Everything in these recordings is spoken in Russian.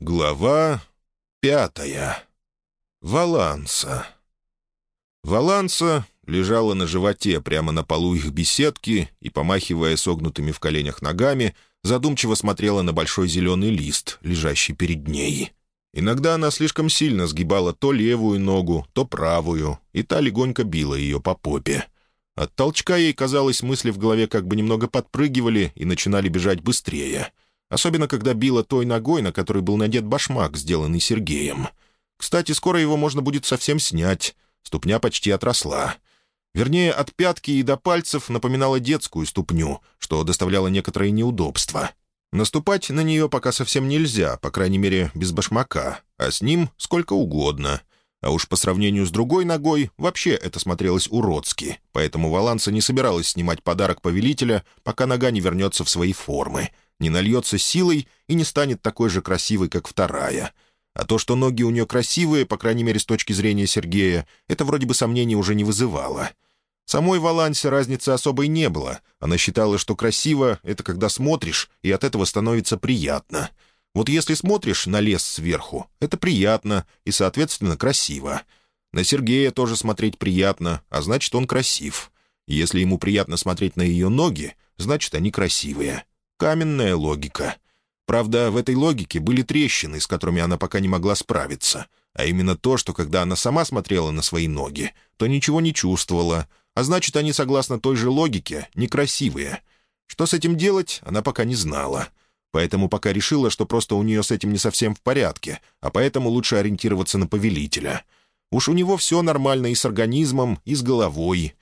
Глава пятая. Валанса. Валанса лежала на животе прямо на полу их беседки и, помахивая согнутыми в коленях ногами, задумчиво смотрела на большой зеленый лист, лежащий перед ней. Иногда она слишком сильно сгибала то левую ногу, то правую, и та легонько била ее по попе. От толчка ей, казалось, мысли в голове как бы немного подпрыгивали и начинали бежать быстрее — Особенно, когда била той ногой, на которой был надет башмак, сделанный Сергеем. Кстати, скоро его можно будет совсем снять. Ступня почти отросла. Вернее, от пятки и до пальцев напоминала детскую ступню, что доставляло некоторые неудобства. Наступать на нее пока совсем нельзя, по крайней мере, без башмака, а с ним сколько угодно. А уж по сравнению с другой ногой вообще это смотрелось уродски, поэтому Валанса не собиралась снимать подарок повелителя, пока нога не вернется в свои формы — не нальется силой и не станет такой же красивой, как вторая. А то, что ноги у нее красивые, по крайней мере, с точки зрения Сергея, это вроде бы сомнений уже не вызывало. Самой Валансе разницы особой не было. Она считала, что красиво — это когда смотришь, и от этого становится приятно. Вот если смотришь на лес сверху, это приятно и, соответственно, красиво. На Сергея тоже смотреть приятно, а значит, он красив. Если ему приятно смотреть на ее ноги, значит, они красивые. Каменная логика. Правда, в этой логике были трещины, с которыми она пока не могла справиться. А именно то, что когда она сама смотрела на свои ноги, то ничего не чувствовала, а значит, они, согласно той же логике, некрасивые. Что с этим делать, она пока не знала. Поэтому пока решила, что просто у нее с этим не совсем в порядке, а поэтому лучше ориентироваться на повелителя. Уж у него все нормально и с организмом, и с головой.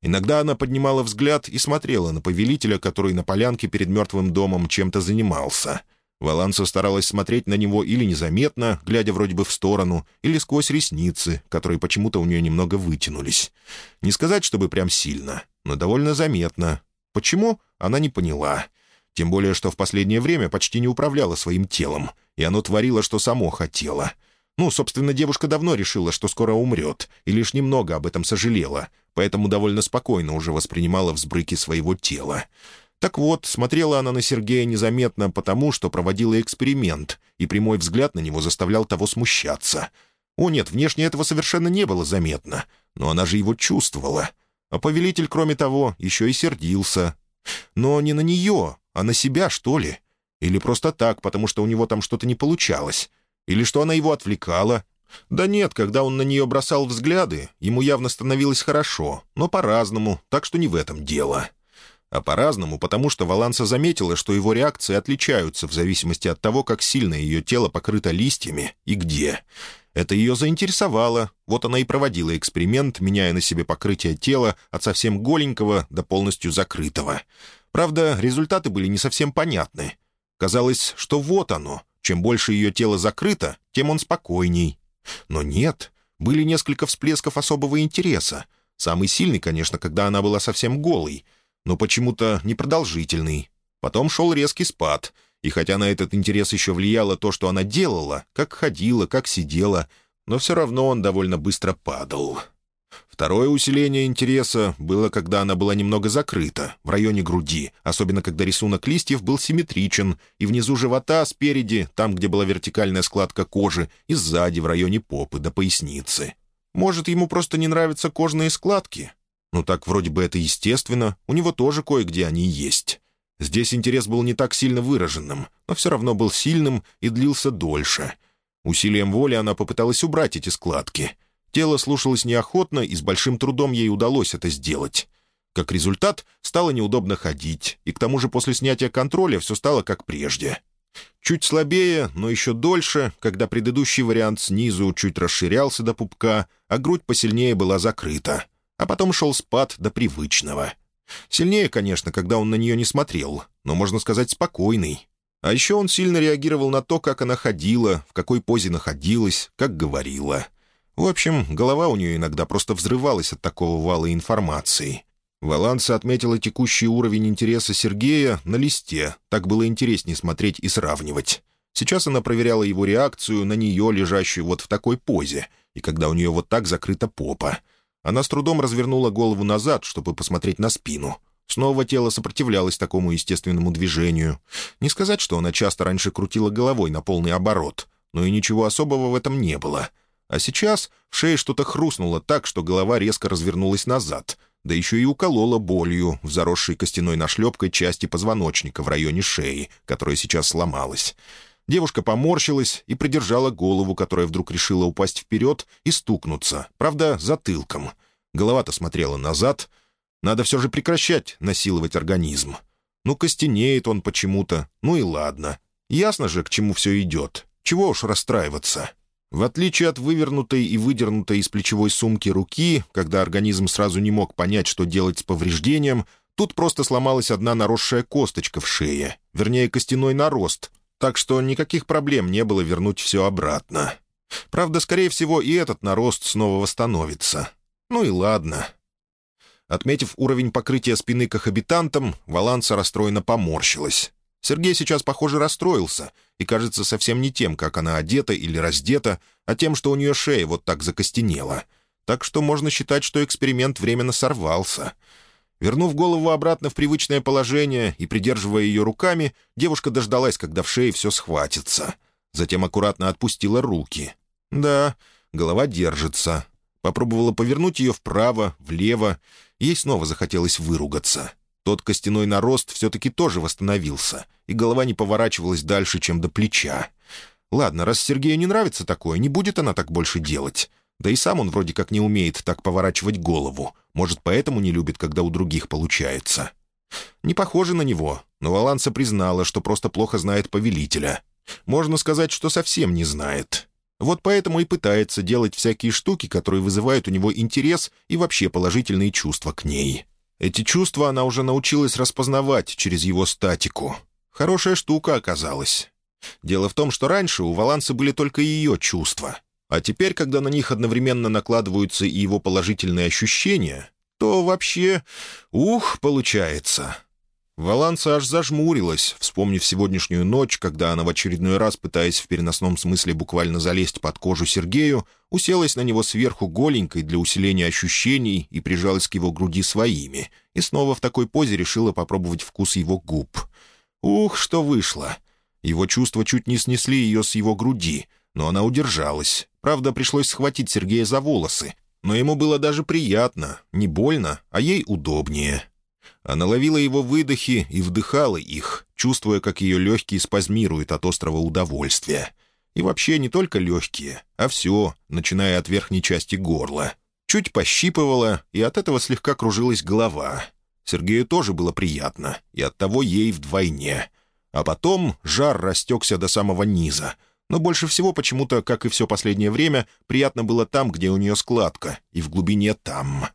Иногда она поднимала взгляд и смотрела на повелителя, который на полянке перед мертвым домом чем-то занимался. Валанса старалась смотреть на него или незаметно, глядя вроде бы в сторону, или сквозь ресницы, которые почему-то у нее немного вытянулись. Не сказать, чтобы прям сильно, но довольно заметно. Почему? Она не поняла. Тем более, что в последнее время почти не управляла своим телом, и оно творило, что само хотело — ну, собственно, девушка давно решила, что скоро умрет, и лишь немного об этом сожалела, поэтому довольно спокойно уже воспринимала взбрыки своего тела. Так вот, смотрела она на Сергея незаметно потому, что проводила эксперимент, и прямой взгляд на него заставлял того смущаться. О нет, внешне этого совершенно не было заметно, но она же его чувствовала. А повелитель, кроме того, еще и сердился. Но не на нее, а на себя, что ли? Или просто так, потому что у него там что-то не получалось? Или что она его отвлекала? Да нет, когда он на нее бросал взгляды, ему явно становилось хорошо, но по-разному, так что не в этом дело. А по-разному, потому что Валанса заметила, что его реакции отличаются в зависимости от того, как сильно ее тело покрыто листьями и где. Это ее заинтересовало, вот она и проводила эксперимент, меняя на себе покрытие тела от совсем голенького до полностью закрытого. Правда, результаты были не совсем понятны. Казалось, что вот оно, чем больше ее тело закрыто, тем он спокойней. Но нет, были несколько всплесков особого интереса. Самый сильный, конечно, когда она была совсем голой, но почему-то непродолжительный. Потом шел резкий спад, и хотя на этот интерес еще влияло то, что она делала, как ходила, как сидела, но все равно он довольно быстро падал. Второе усиление интереса было, когда она была немного закрыта, в районе груди, особенно когда рисунок листьев был симметричен, и внизу живота, спереди, там, где была вертикальная складка кожи, и сзади, в районе попы до поясницы. Может, ему просто не нравятся кожные складки? Ну так вроде бы это естественно, у него тоже кое-где они есть. Здесь интерес был не так сильно выраженным, но все равно был сильным и длился дольше. Усилием воли она попыталась убрать эти складки — Тело слушалось неохотно, и с большим трудом ей удалось это сделать. Как результат, стало неудобно ходить, и к тому же после снятия контроля все стало как прежде. Чуть слабее, но еще дольше, когда предыдущий вариант снизу чуть расширялся до пупка, а грудь посильнее была закрыта. А потом шел спад до привычного. Сильнее, конечно, когда он на нее не смотрел, но, можно сказать, спокойный. А еще он сильно реагировал на то, как она ходила, в какой позе находилась, как говорила — в общем, голова у нее иногда просто взрывалась от такого вала информации. Валанса отметила текущий уровень интереса Сергея на листе, так было интереснее смотреть и сравнивать. Сейчас она проверяла его реакцию на нее, лежащую вот в такой позе, и когда у нее вот так закрыта попа. Она с трудом развернула голову назад, чтобы посмотреть на спину. Снова тело сопротивлялось такому естественному движению. Не сказать, что она часто раньше крутила головой на полный оборот, но и ничего особого в этом не было. А сейчас в шее что-то хрустнуло так, что голова резко развернулась назад, да еще и уколола болью в заросшей костяной нашлепкой части позвоночника в районе шеи, которая сейчас сломалась. Девушка поморщилась и придержала голову, которая вдруг решила упасть вперед и стукнуться, правда, затылком. Голова-то смотрела назад — надо все же прекращать насиловать организм. Ну, костенеет он почему-то, ну и ладно. Ясно же, к чему все идет. Чего уж расстраиваться. В отличие от вывернутой и выдернутой из плечевой сумки руки, когда организм сразу не мог понять, что делать с повреждением, тут просто сломалась одна наросшая косточка в шее, вернее, костяной нарост, так что никаких проблем не было вернуть все обратно. Правда, скорее всего, и этот нарост снова восстановится. Ну и ладно. Отметив уровень покрытия спины кохабитантом, Валанса расстроенно поморщилась. Сергей сейчас, похоже, расстроился и кажется совсем не тем, как она одета или раздета, а тем, что у нее шея вот так закостенела. Так что можно считать, что эксперимент временно сорвался. Вернув голову обратно в привычное положение и придерживая ее руками, девушка дождалась, когда в шее все схватится. Затем аккуратно отпустила руки. Да, голова держится. Попробовала повернуть ее вправо, влево, Ей снова захотелось выругаться. Тот костяной нарост все-таки тоже восстановился, и голова не поворачивалась дальше, чем до плеча. Ладно, раз Сергею не нравится такое, не будет она так больше делать. Да и сам он вроде как не умеет так поворачивать голову. Может, поэтому не любит, когда у других получается. Не похоже на него, но Валанса признала, что просто плохо знает повелителя. Можно сказать, что совсем не знает. Вот поэтому и пытается делать всякие штуки, которые вызывают у него интерес и вообще положительные чувства к ней. Эти чувства она уже научилась распознавать через его статику. Хорошая штука оказалась. Дело в том, что раньше у Валанса были только ее чувства. А теперь, когда на них одновременно накладываются и его положительные ощущения, то вообще... Ух, получается. Валанса аж зажмурилась, вспомнив сегодняшнюю ночь, когда она в очередной раз, пытаясь в переносном смысле буквально залезть под кожу Сергею, уселась на него сверху голенькой для усиления ощущений и прижалась к его груди своими, и снова в такой позе решила попробовать вкус его губ. Ух, что вышло! Его чувства чуть не снесли ее с его груди, но она удержалась. Правда, пришлось схватить Сергея за волосы, но ему было даже приятно, не больно, а ей удобнее. Она ловила его выдохи и вдыхала их, чувствуя, как ее легкие спазмируют от острого удовольствия. И вообще не только легкие, а все, начиная от верхней части горла. Чуть пощипывала, и от этого слегка кружилась голова. Сергею тоже было приятно, и оттого ей вдвойне. А потом жар растекся до самого низа. Но больше всего почему-то, как и все последнее время, приятно было там, где у нее складка, и в глубине там.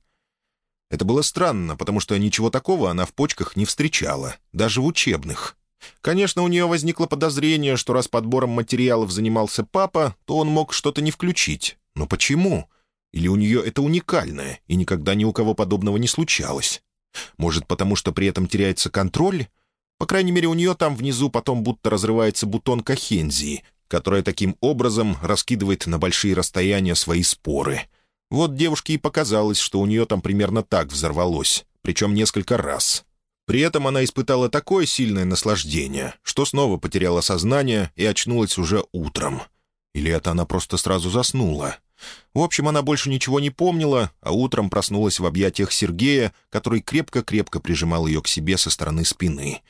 Это было странно, потому что ничего такого она в почках не встречала, даже в учебных. Конечно, у нее возникло подозрение, что раз подбором материалов занимался папа, то он мог что-то не включить. Но почему? Или у нее это уникальное, и никогда ни у кого подобного не случалось? Может, потому что при этом теряется контроль? По крайней мере, у нее там внизу потом будто разрывается бутон кахензии, которая таким образом раскидывает на большие расстояния свои споры — вот девушке и показалось, что у нее там примерно так взорвалось, причем несколько раз. При этом она испытала такое сильное наслаждение, что снова потеряла сознание и очнулась уже утром. Или это она просто сразу заснула? В общем, она больше ничего не помнила, а утром проснулась в объятиях Сергея, который крепко-крепко прижимал ее к себе со стороны спины.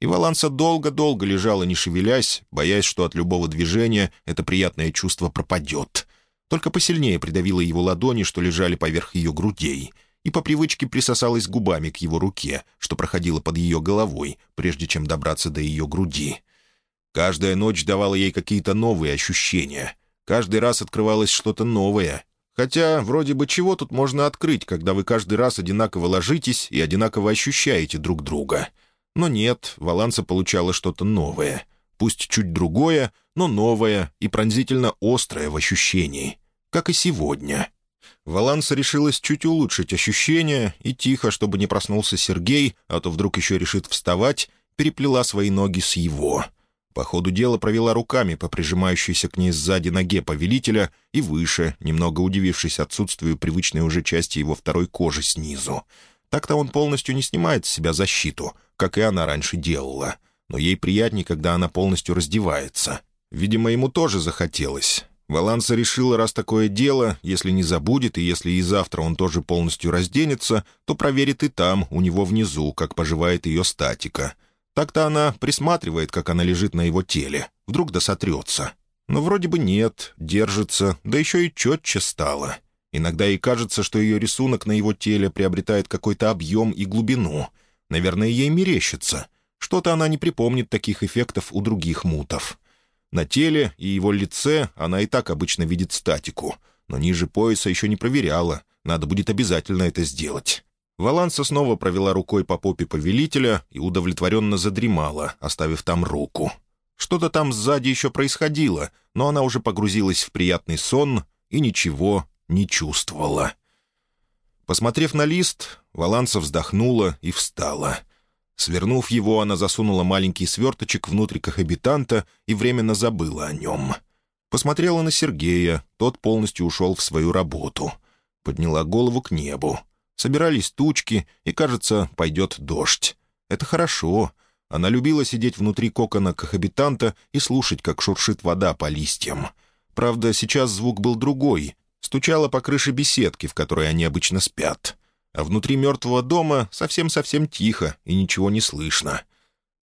И Валанса долго-долго лежала, не шевелясь, боясь, что от любого движения это приятное чувство пропадет только посильнее придавила его ладони, что лежали поверх ее грудей, и по привычке присосалась губами к его руке, что проходило под ее головой, прежде чем добраться до ее груди. Каждая ночь давала ей какие-то новые ощущения. Каждый раз открывалось что-то новое. Хотя, вроде бы, чего тут можно открыть, когда вы каждый раз одинаково ложитесь и одинаково ощущаете друг друга? Но нет, Валанса получала что-то новое. Пусть чуть другое, но новое и пронзительно острое в ощущении как и сегодня. Валанса решилась чуть улучшить ощущения и тихо, чтобы не проснулся Сергей, а то вдруг еще решит вставать, переплела свои ноги с его. По ходу дела провела руками по прижимающейся к ней сзади ноге повелителя и выше, немного удивившись отсутствию привычной уже части его второй кожи снизу. Так-то он полностью не снимает с себя защиту, как и она раньше делала. Но ей приятнее, когда она полностью раздевается. Видимо, ему тоже захотелось. Валанса решила, раз такое дело, если не забудет, и если и завтра он тоже полностью разденется, то проверит и там, у него внизу, как поживает ее статика. Так-то она присматривает, как она лежит на его теле. Вдруг да сотрется. Но вроде бы нет, держится, да еще и четче стало. Иногда ей кажется, что ее рисунок на его теле приобретает какой-то объем и глубину. Наверное, ей мерещится. Что-то она не припомнит таких эффектов у других мутов. На теле и его лице она и так обычно видит статику, но ниже пояса еще не проверяла, надо будет обязательно это сделать. Валанса снова провела рукой по попе повелителя и удовлетворенно задремала, оставив там руку. Что-то там сзади еще происходило, но она уже погрузилась в приятный сон и ничего не чувствовала. Посмотрев на лист, Валанса вздохнула и встала — Свернув его, она засунула маленький сверточек внутрь кохабитанта и временно забыла о нем. Посмотрела на Сергея, тот полностью ушел в свою работу. Подняла голову к небу. Собирались тучки, и, кажется, пойдет дождь. Это хорошо. Она любила сидеть внутри кокона кохабитанта и слушать, как шуршит вода по листьям. Правда, сейчас звук был другой. Стучала по крыше беседки, в которой они обычно спят а внутри мертвого дома совсем-совсем тихо и ничего не слышно.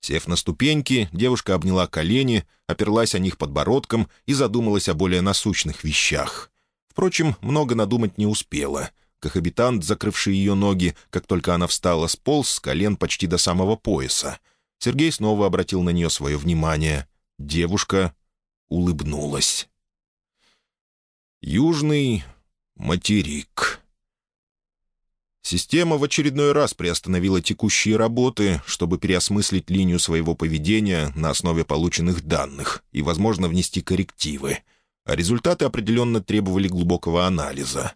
Сев на ступеньки, девушка обняла колени, оперлась о них подбородком и задумалась о более насущных вещах. Впрочем, много надумать не успела. Кохабитант, закрывший ее ноги, как только она встала, сполз с колен почти до самого пояса. Сергей снова обратил на нее свое внимание. Девушка улыбнулась. «Южный материк». Система в очередной раз приостановила текущие работы, чтобы переосмыслить линию своего поведения на основе полученных данных и, возможно, внести коррективы. А результаты определенно требовали глубокого анализа.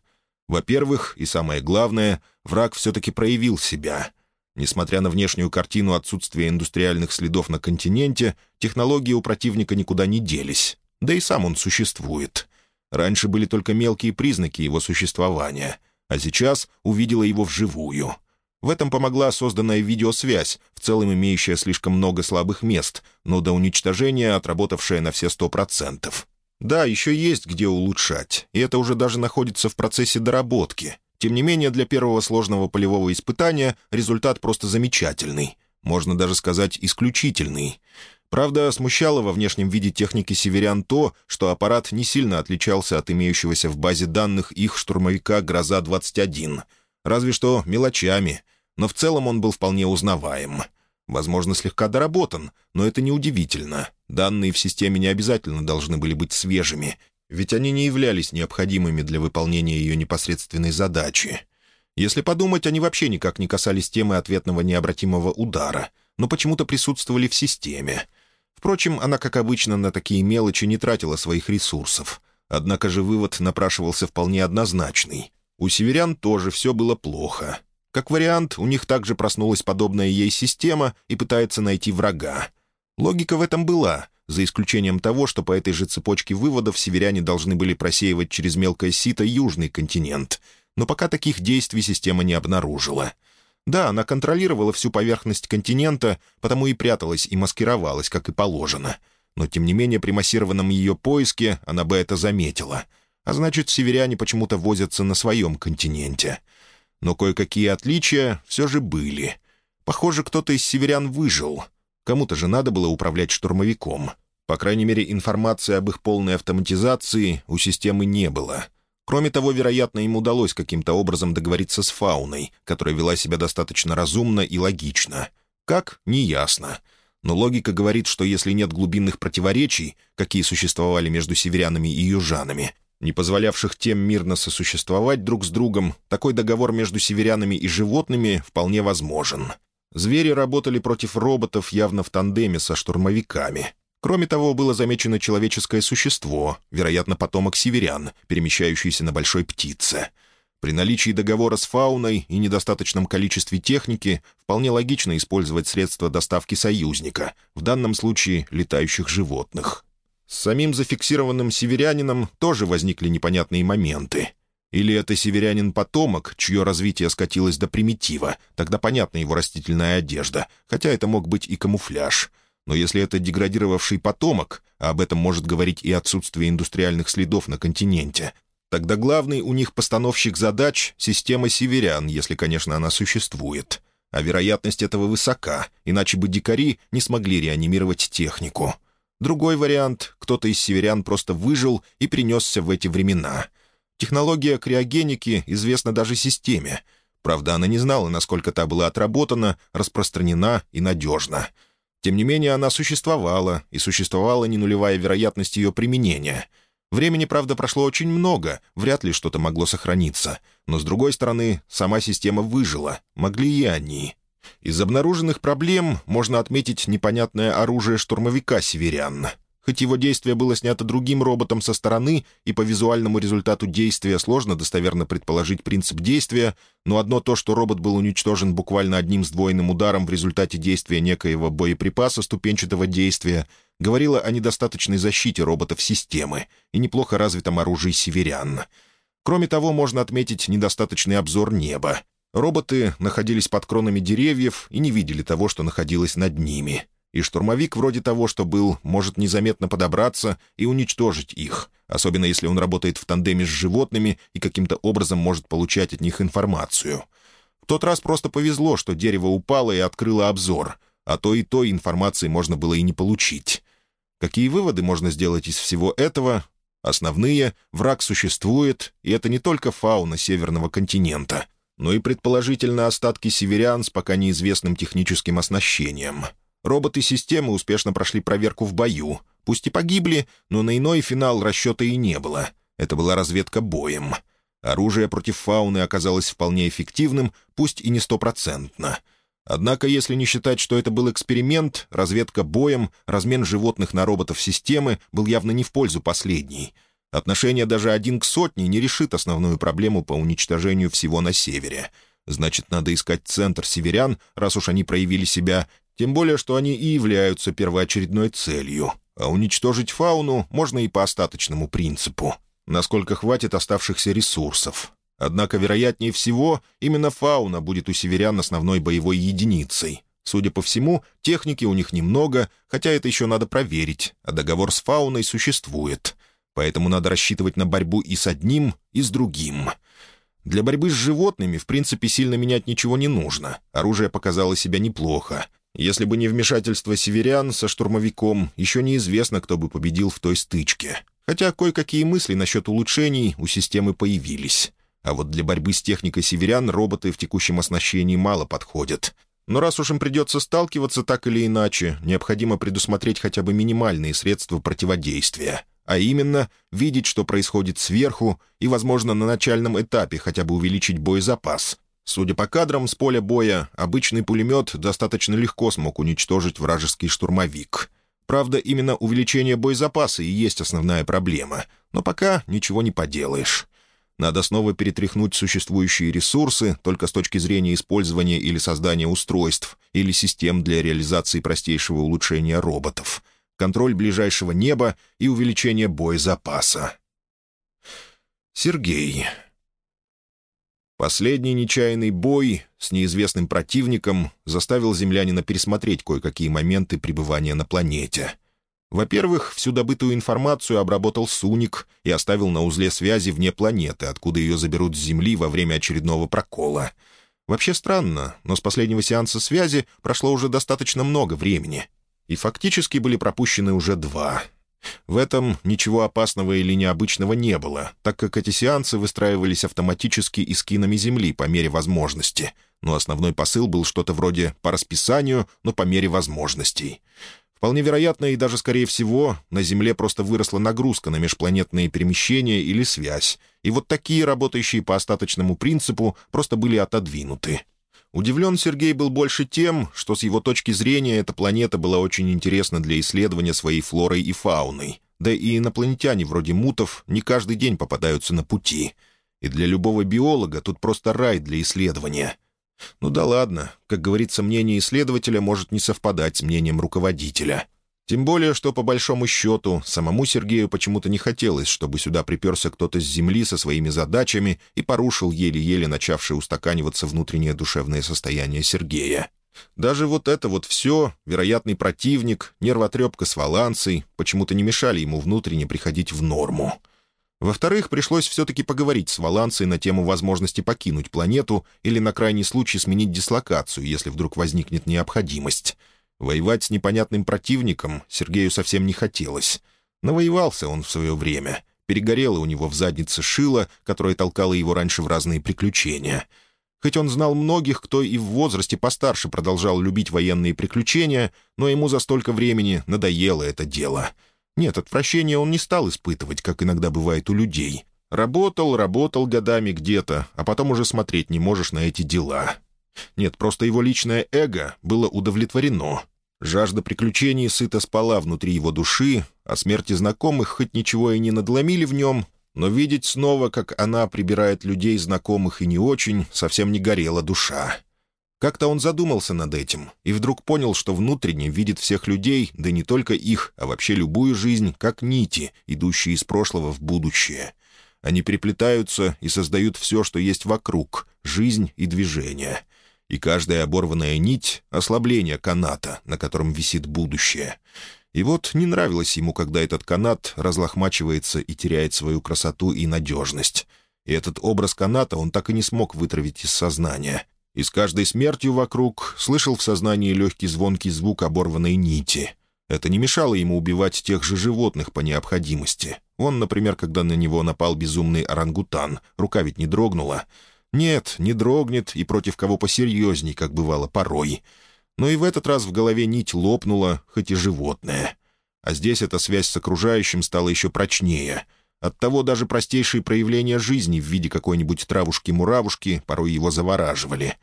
Во-первых, и самое главное, враг все-таки проявил себя. Несмотря на внешнюю картину отсутствия индустриальных следов на континенте, технологии у противника никуда не делись. Да и сам он существует. Раньше были только мелкие признаки его существования — а сейчас увидела его вживую. В этом помогла созданная видеосвязь, в целом имеющая слишком много слабых мест, но до уничтожения отработавшая на все сто процентов. Да, еще есть где улучшать, и это уже даже находится в процессе доработки. Тем не менее, для первого сложного полевого испытания результат просто замечательный. Можно даже сказать, исключительный. Правда, смущало во внешнем виде техники северян то, что аппарат не сильно отличался от имеющегося в базе данных их штурмовика «Гроза-21». Разве что мелочами, но в целом он был вполне узнаваем. Возможно, слегка доработан, но это неудивительно. Данные в системе не обязательно должны были быть свежими, ведь они не являлись необходимыми для выполнения ее непосредственной задачи. Если подумать, они вообще никак не касались темы ответного необратимого удара, но почему-то присутствовали в системе — Впрочем, она, как обычно, на такие мелочи не тратила своих ресурсов. Однако же вывод напрашивался вполне однозначный. У северян тоже все было плохо. Как вариант, у них также проснулась подобная ей система и пытается найти врага. Логика в этом была, за исключением того, что по этой же цепочке выводов северяне должны были просеивать через мелкое сито южный континент. Но пока таких действий система не обнаружила — да, она контролировала всю поверхность континента, потому и пряталась и маскировалась, как и положено. Но, тем не менее, при массированном ее поиске она бы это заметила. А значит, северяне почему-то возятся на своем континенте. Но кое-какие отличия все же были. Похоже, кто-то из северян выжил. Кому-то же надо было управлять штурмовиком. По крайней мере, информации об их полной автоматизации у системы не было — Кроме того, вероятно, им удалось каким-то образом договориться с фауной, которая вела себя достаточно разумно и логично. Как — неясно. Но логика говорит, что если нет глубинных противоречий, какие существовали между северянами и южанами, не позволявших тем мирно сосуществовать друг с другом, такой договор между северянами и животными вполне возможен. Звери работали против роботов явно в тандеме со штурмовиками. Кроме того, было замечено человеческое существо, вероятно, потомок северян, перемещающийся на большой птице. При наличии договора с фауной и недостаточном количестве техники вполне логично использовать средства доставки союзника, в данном случае летающих животных. С самим зафиксированным северянином тоже возникли непонятные моменты. Или это северянин-потомок, чье развитие скатилось до примитива, тогда понятна его растительная одежда, хотя это мог быть и камуфляж. Но если это деградировавший потомок, а об этом может говорить и отсутствие индустриальных следов на континенте, тогда главный у них постановщик задач — система северян, если, конечно, она существует. А вероятность этого высока, иначе бы дикари не смогли реанимировать технику. Другой вариант — кто-то из северян просто выжил и принесся в эти времена. Технология криогеники известна даже системе. Правда, она не знала, насколько та была отработана, распространена и надежна. Тем не менее, она существовала, и существовала не нулевая вероятность ее применения. Времени, правда, прошло очень много, вряд ли что-то могло сохраниться. Но, с другой стороны, сама система выжила, могли и они. Из обнаруженных проблем можно отметить непонятное оружие штурмовика «Северян». Хоть его действие было снято другим роботом со стороны, и по визуальному результату действия сложно достоверно предположить принцип действия, но одно то, что робот был уничтожен буквально одним сдвоенным ударом в результате действия некоего боеприпаса ступенчатого действия, говорило о недостаточной защите роботов системы и неплохо развитом оружии северян. Кроме того, можно отметить недостаточный обзор неба. Роботы находились под кронами деревьев и не видели того, что находилось над ними. И штурмовик вроде того, что был, может незаметно подобраться и уничтожить их, особенно если он работает в тандеме с животными и каким-то образом может получать от них информацию. В тот раз просто повезло, что дерево упало и открыло обзор, а то и той информации можно было и не получить. Какие выводы можно сделать из всего этого? Основные — враг существует, и это не только фауна Северного континента — но и предположительно остатки северян с пока неизвестным техническим оснащением. Роботы системы успешно прошли проверку в бою. Пусть и погибли, но на иной финал расчета и не было. Это была разведка боем. Оружие против фауны оказалось вполне эффективным, пусть и не стопроцентно. Однако, если не считать, что это был эксперимент, разведка боем, размен животных на роботов системы был явно не в пользу последней — Отношение даже один к сотне не решит основную проблему по уничтожению всего на севере. Значит, надо искать центр северян, раз уж они проявили себя, тем более, что они и являются первоочередной целью. А уничтожить фауну можно и по остаточному принципу, насколько хватит оставшихся ресурсов. Однако, вероятнее всего, именно фауна будет у северян основной боевой единицей. Судя по всему, техники у них немного, хотя это еще надо проверить, а договор с фауной существует — поэтому надо рассчитывать на борьбу и с одним, и с другим. Для борьбы с животными, в принципе, сильно менять ничего не нужно. Оружие показало себя неплохо. Если бы не вмешательство северян со штурмовиком, еще неизвестно, кто бы победил в той стычке. Хотя кое-какие мысли насчет улучшений у системы появились. А вот для борьбы с техникой северян роботы в текущем оснащении мало подходят. Но раз уж им придется сталкиваться так или иначе, необходимо предусмотреть хотя бы минимальные средства противодействия а именно видеть, что происходит сверху, и, возможно, на начальном этапе хотя бы увеличить боезапас. Судя по кадрам с поля боя, обычный пулемет достаточно легко смог уничтожить вражеский штурмовик. Правда, именно увеличение боезапаса и есть основная проблема, но пока ничего не поделаешь. Надо снова перетряхнуть существующие ресурсы только с точки зрения использования или создания устройств или систем для реализации простейшего улучшения роботов — контроль ближайшего неба и увеличение боезапаса. Сергей. Последний нечаянный бой с неизвестным противником заставил землянина пересмотреть кое-какие моменты пребывания на планете. Во-первых, всю добытую информацию обработал Суник и оставил на узле связи вне планеты, откуда ее заберут с Земли во время очередного прокола. Вообще странно, но с последнего сеанса связи прошло уже достаточно много времени, и фактически были пропущены уже два. В этом ничего опасного или необычного не было, так как эти сеансы выстраивались автоматически и скинами Земли по мере возможности, но основной посыл был что-то вроде «по расписанию, но по мере возможностей». Вполне вероятно и даже, скорее всего, на Земле просто выросла нагрузка на межпланетные перемещения или связь, и вот такие, работающие по остаточному принципу, просто были отодвинуты. Удивлен Сергей был больше тем, что с его точки зрения эта планета была очень интересна для исследования своей флорой и фауной. Да и инопланетяне вроде мутов не каждый день попадаются на пути. И для любого биолога тут просто рай для исследования. Ну да ладно, как говорится, мнение исследователя может не совпадать с мнением руководителя. Тем более, что, по большому счету, самому Сергею почему-то не хотелось, чтобы сюда приперся кто-то с земли со своими задачами и порушил еле-еле начавшее устаканиваться внутреннее душевное состояние Сергея. Даже вот это вот все, вероятный противник, нервотрепка с валанцей, почему-то не мешали ему внутренне приходить в норму. Во-вторых, пришлось все-таки поговорить с Валанцей на тему возможности покинуть планету или на крайний случай сменить дислокацию, если вдруг возникнет необходимость. Воевать с непонятным противником Сергею совсем не хотелось. Навоевался он в свое время. Перегорело у него в заднице шило, которое толкало его раньше в разные приключения. Хоть он знал многих, кто и в возрасте постарше продолжал любить военные приключения, но ему за столько времени надоело это дело — нет, отвращения он не стал испытывать, как иногда бывает у людей. Работал, работал годами где-то, а потом уже смотреть не можешь на эти дела. Нет, просто его личное эго было удовлетворено. Жажда приключений сыто спала внутри его души, а смерти знакомых хоть ничего и не надломили в нем, но видеть снова, как она прибирает людей знакомых и не очень, совсем не горела душа. Как-то он задумался над этим и вдруг понял, что внутренне видит всех людей, да не только их, а вообще любую жизнь, как нити, идущие из прошлого в будущее. Они переплетаются и создают все, что есть вокруг — жизнь и движение. И каждая оборванная нить — ослабление каната, на котором висит будущее. И вот не нравилось ему, когда этот канат разлохмачивается и теряет свою красоту и надежность. И этот образ каната он так и не смог вытравить из сознания, и с каждой смертью вокруг слышал в сознании легкий звонкий звук оборванной нити. Это не мешало ему убивать тех же животных по необходимости. Он, например, когда на него напал безумный орангутан, рука ведь не дрогнула. Нет, не дрогнет, и против кого посерьезней, как бывало порой. Но и в этот раз в голове нить лопнула, хоть и животное. А здесь эта связь с окружающим стала еще прочнее — Оттого даже простейшие проявления жизни в виде какой-нибудь травушки-муравушки порой его завораживали.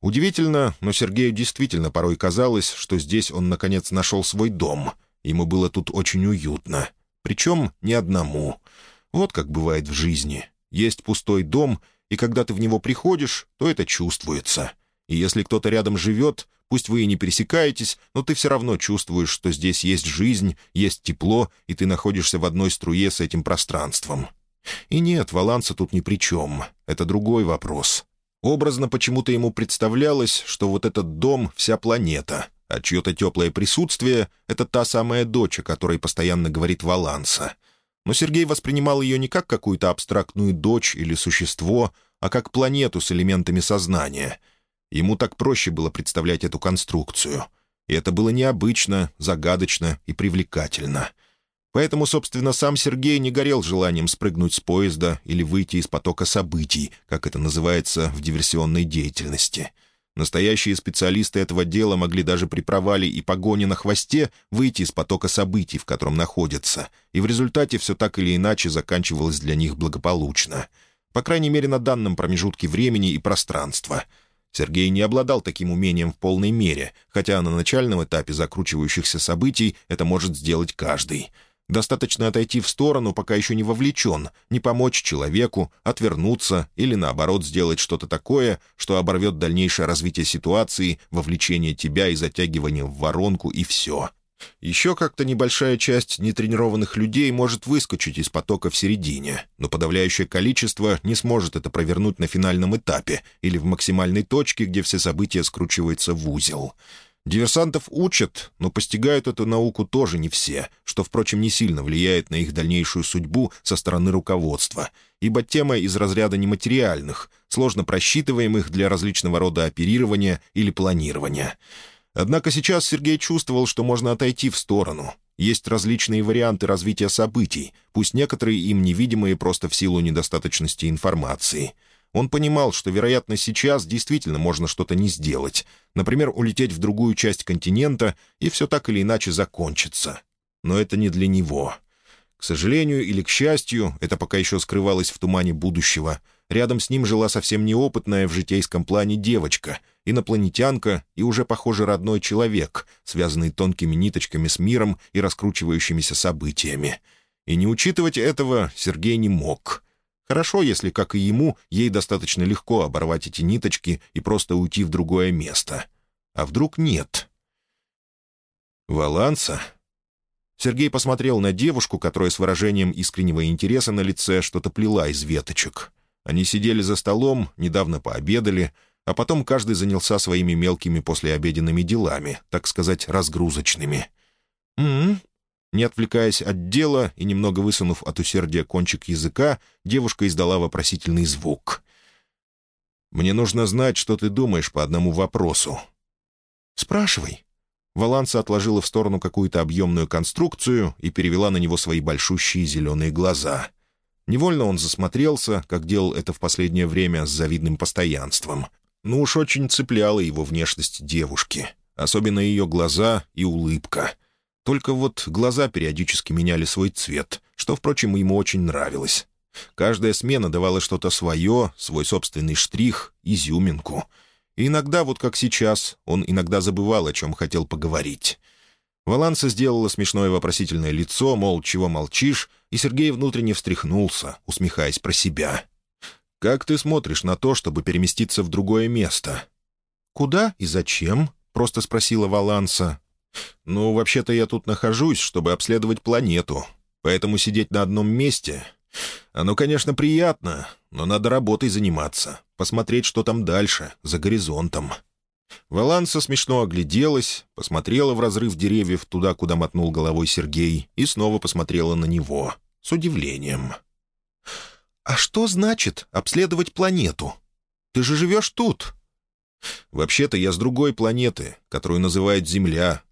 Удивительно, но Сергею действительно порой казалось, что здесь он, наконец, нашел свой дом. Ему было тут очень уютно. Причем не одному. Вот как бывает в жизни. Есть пустой дом, и когда ты в него приходишь, то это чувствуется. И если кто-то рядом живет, Пусть вы и не пересекаетесь, но ты все равно чувствуешь, что здесь есть жизнь, есть тепло, и ты находишься в одной струе с этим пространством. И нет, Валанса тут ни при чем. Это другой вопрос. Образно почему-то ему представлялось, что вот этот дом — вся планета, а чье-то теплое присутствие — это та самая дочь, о которой постоянно говорит Валанса. Но Сергей воспринимал ее не как какую-то абстрактную дочь или существо, а как планету с элементами сознания — Ему так проще было представлять эту конструкцию. И это было необычно, загадочно и привлекательно. Поэтому, собственно, сам Сергей не горел желанием спрыгнуть с поезда или выйти из потока событий, как это называется в диверсионной деятельности. Настоящие специалисты этого дела могли даже при провале и погоне на хвосте выйти из потока событий, в котором находятся, и в результате все так или иначе заканчивалось для них благополучно. По крайней мере, на данном промежутке времени и пространства — Сергей не обладал таким умением в полной мере, хотя на начальном этапе закручивающихся событий это может сделать каждый. Достаточно отойти в сторону, пока еще не вовлечен, не помочь человеку, отвернуться или, наоборот, сделать что-то такое, что оборвет дальнейшее развитие ситуации, вовлечение тебя и затягивание в воронку, и все. Еще как-то небольшая часть нетренированных людей может выскочить из потока в середине, но подавляющее количество не сможет это провернуть на финальном этапе или в максимальной точке, где все события скручиваются в узел. Диверсантов учат, но постигают эту науку тоже не все, что, впрочем, не сильно влияет на их дальнейшую судьбу со стороны руководства, ибо тема из разряда нематериальных, сложно просчитываемых для различного рода оперирования или планирования — Однако сейчас Сергей чувствовал, что можно отойти в сторону. Есть различные варианты развития событий, пусть некоторые им невидимые просто в силу недостаточности информации. Он понимал, что, вероятно, сейчас действительно можно что-то не сделать, например, улететь в другую часть континента, и все так или иначе закончится. Но это не для него. К сожалению или к счастью, это пока еще скрывалось в тумане будущего. Рядом с ним жила совсем неопытная в житейском плане девочка — инопланетянка и уже, похоже, родной человек, связанный тонкими ниточками с миром и раскручивающимися событиями. И не учитывать этого Сергей не мог. Хорошо, если, как и ему, ей достаточно легко оборвать эти ниточки и просто уйти в другое место. А вдруг нет? Валанса? Сергей посмотрел на девушку, которая с выражением искреннего интереса на лице что-то плела из веточек. Они сидели за столом, недавно пообедали, а потом каждый занялся своими мелкими послеобеденными делами, так сказать, разгрузочными. «М-м-м», не отвлекаясь от дела и немного высунув от усердия кончик языка, девушка издала вопросительный звук. «Мне нужно знать, что ты думаешь по одному вопросу». «Спрашивай». Валанса отложила в сторону какую-то объемную конструкцию и перевела на него свои большущие зеленые глаза. Невольно он засмотрелся, как делал это в последнее время с завидным постоянством. Ну уж очень цепляла его внешность девушки, особенно ее глаза и улыбка — только вот глаза периодически меняли свой цвет, что, впрочем, ему очень нравилось. Каждая смена давала что-то свое, свой собственный штрих, изюминку. И иногда, вот как сейчас, он иногда забывал, о чем хотел поговорить. Валанса сделала смешное вопросительное лицо, мол, чего молчишь, и Сергей внутренне встряхнулся, усмехаясь про себя. «Как ты смотришь на то, чтобы переместиться в другое место?» «Куда и зачем?» — просто спросила Валанса. «Ну, вообще-то я тут нахожусь, чтобы обследовать планету. Поэтому сидеть на одном месте... Оно, конечно, приятно, но надо работой заниматься, посмотреть, что там дальше, за горизонтом». Валанса смешно огляделась, посмотрела в разрыв деревьев туда, куда мотнул головой Сергей, и снова посмотрела на него с удивлением. «А что значит обследовать планету? Ты же живешь тут?» «Вообще-то я с другой планеты, которую называют Земля,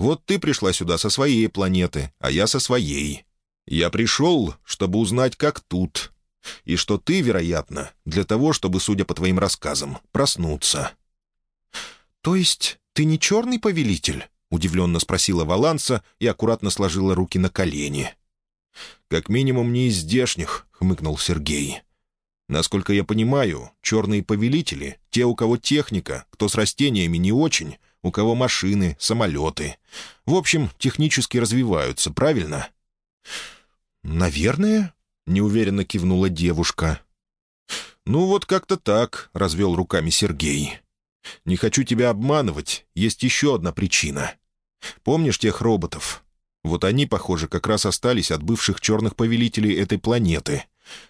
вот ты пришла сюда со своей планеты, а я со своей. Я пришел, чтобы узнать, как тут. И что ты, вероятно, для того, чтобы, судя по твоим рассказам, проснуться». «То есть ты не черный повелитель?» — удивленно спросила Валанса и аккуратно сложила руки на колени. «Как минимум не из здешних», — хмыкнул Сергей. «Насколько я понимаю, черные повелители — те, у кого техника, кто с растениями не очень, у кого машины, самолеты. В общем, технически развиваются, правильно?» «Наверное», — неуверенно кивнула девушка. «Ну вот как-то так», — развел руками Сергей. «Не хочу тебя обманывать, есть еще одна причина. Помнишь тех роботов? Вот они, похоже, как раз остались от бывших черных повелителей этой планеты.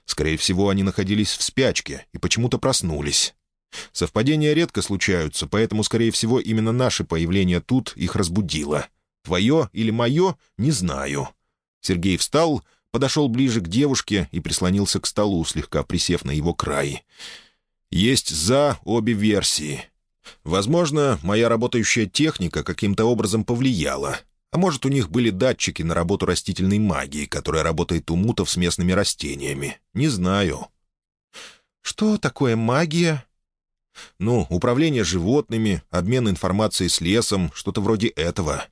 Скорее всего, они находились в спячке и почему-то проснулись. Совпадения редко случаются, поэтому, скорее всего, именно наше появление тут их разбудило. Твое или мое — не знаю». Сергей встал, подошел ближе к девушке и прислонился к столу, слегка присев на его край. «Есть за обе версии. Возможно, моя работающая техника каким-то образом повлияла. А может, у них были датчики на работу растительной магии, которая работает у мутов с местными растениями. Не знаю». «Что такое магия?» Ну, управление животными, обмен информацией с лесом, что-то вроде этого.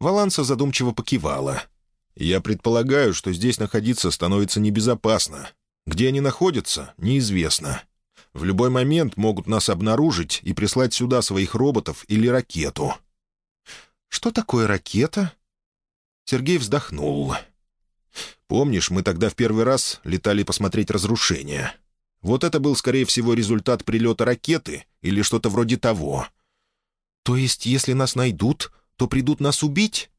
Валанса задумчиво покивала. «Я предполагаю, что здесь находиться становится небезопасно. Где они находятся, неизвестно. В любой момент могут нас обнаружить и прислать сюда своих роботов или ракету». «Что такое ракета?» Сергей вздохнул. «Помнишь, мы тогда в первый раз летали посмотреть разрушения?» Вот это был, скорее всего, результат прилета ракеты или что-то вроде того. «То есть, если нас найдут, то придут нас убить?»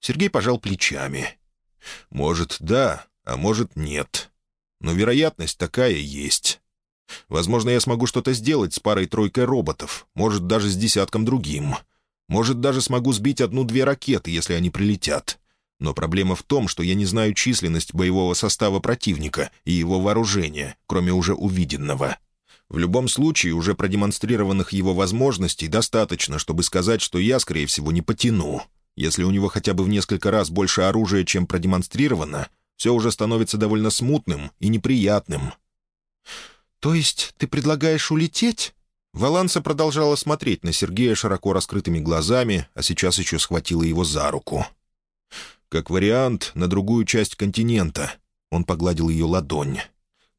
Сергей пожал плечами. «Может, да, а может, нет. Но вероятность такая есть. Возможно, я смогу что-то сделать с парой-тройкой роботов, может, даже с десятком другим. Может, даже смогу сбить одну-две ракеты, если они прилетят. Но проблема в том, что я не знаю численность боевого состава противника и его вооружения, кроме уже увиденного. В любом случае, уже продемонстрированных его возможностей достаточно, чтобы сказать, что я, скорее всего, не потяну. Если у него хотя бы в несколько раз больше оружия, чем продемонстрировано, все уже становится довольно смутным и неприятным. «То есть ты предлагаешь улететь?» Валанса продолжала смотреть на Сергея широко раскрытыми глазами, а сейчас еще схватила его за руку. Как вариант, на другую часть континента. Он погладил ее ладонь.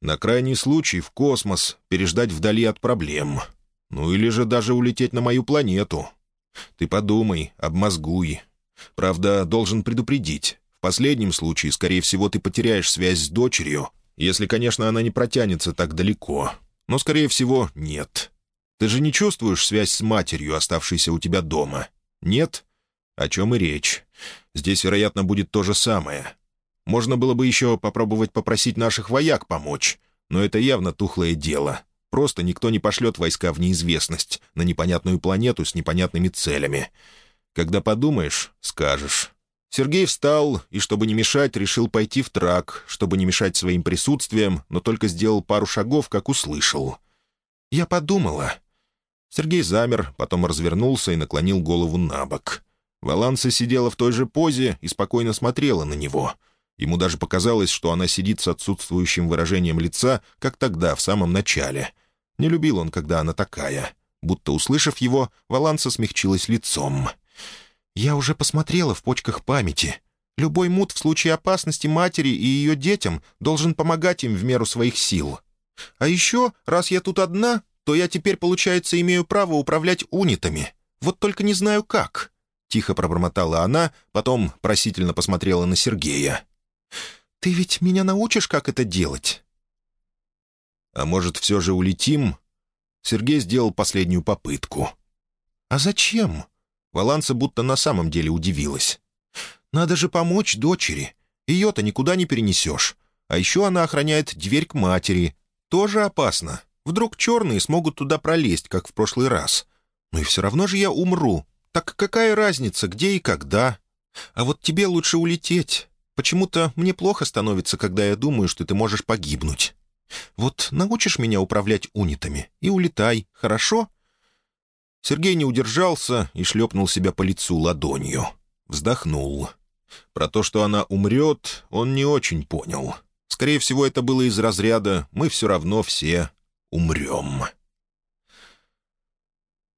На крайний случай в космос, переждать вдали от проблем. Ну или же даже улететь на мою планету. Ты подумай, обмозгуй. Правда, должен предупредить. В последнем случае, скорее всего, ты потеряешь связь с дочерью, если, конечно, она не протянется так далеко. Но, скорее всего, нет. Ты же не чувствуешь связь с матерью, оставшейся у тебя дома? Нет? О чем и речь. Здесь, вероятно, будет то же самое. Можно было бы еще попробовать попросить наших вояк помочь, но это явно тухлое дело. Просто никто не пошлет войска в неизвестность, на непонятную планету с непонятными целями. Когда подумаешь, скажешь. Сергей встал и, чтобы не мешать, решил пойти в трак, чтобы не мешать своим присутствием, но только сделал пару шагов, как услышал. «Я подумала». Сергей замер, потом развернулся и наклонил голову на бок. Валанса сидела в той же позе и спокойно смотрела на него. Ему даже показалось, что она сидит с отсутствующим выражением лица, как тогда, в самом начале. Не любил он, когда она такая. Будто, услышав его, Валанса смягчилась лицом. «Я уже посмотрела в почках памяти. Любой мут в случае опасности матери и ее детям должен помогать им в меру своих сил. А еще, раз я тут одна, то я теперь, получается, имею право управлять унитами. Вот только не знаю как». Тихо пробормотала она, потом просительно посмотрела на Сергея. «Ты ведь меня научишь, как это делать?» «А может, все же улетим?» Сергей сделал последнюю попытку. «А зачем?» Валанса будто на самом деле удивилась. «Надо же помочь дочери. Ее-то никуда не перенесешь. А еще она охраняет дверь к матери. Тоже опасно. Вдруг черные смогут туда пролезть, как в прошлый раз. Ну и все равно же я умру. Так какая разница, где и когда? А вот тебе лучше улететь. Почему-то мне плохо становится, когда я думаю, что ты можешь погибнуть. Вот научишь меня управлять унитами и улетай, хорошо?» Сергей не удержался и шлепнул себя по лицу ладонью. Вздохнул. Про то, что она умрет, он не очень понял. Скорее всего, это было из разряда «мы все равно все умрем».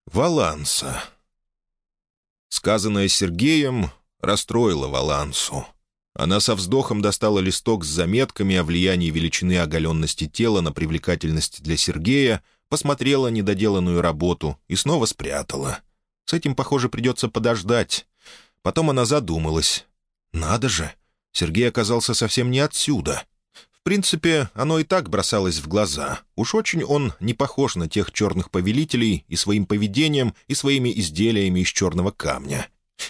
Валанса. Сказанное Сергеем расстроило Валансу. Она со вздохом достала листок с заметками о влиянии величины оголенности тела на привлекательность для Сергея, посмотрела недоделанную работу и снова спрятала. С этим, похоже, придется подождать. Потом она задумалась. «Надо же! Сергей оказался совсем не отсюда. Принципе, оно и так бросалось в глаза. Уж очень он не похож на тех черных повелителей и своим поведением, и своими изделиями из черного камня.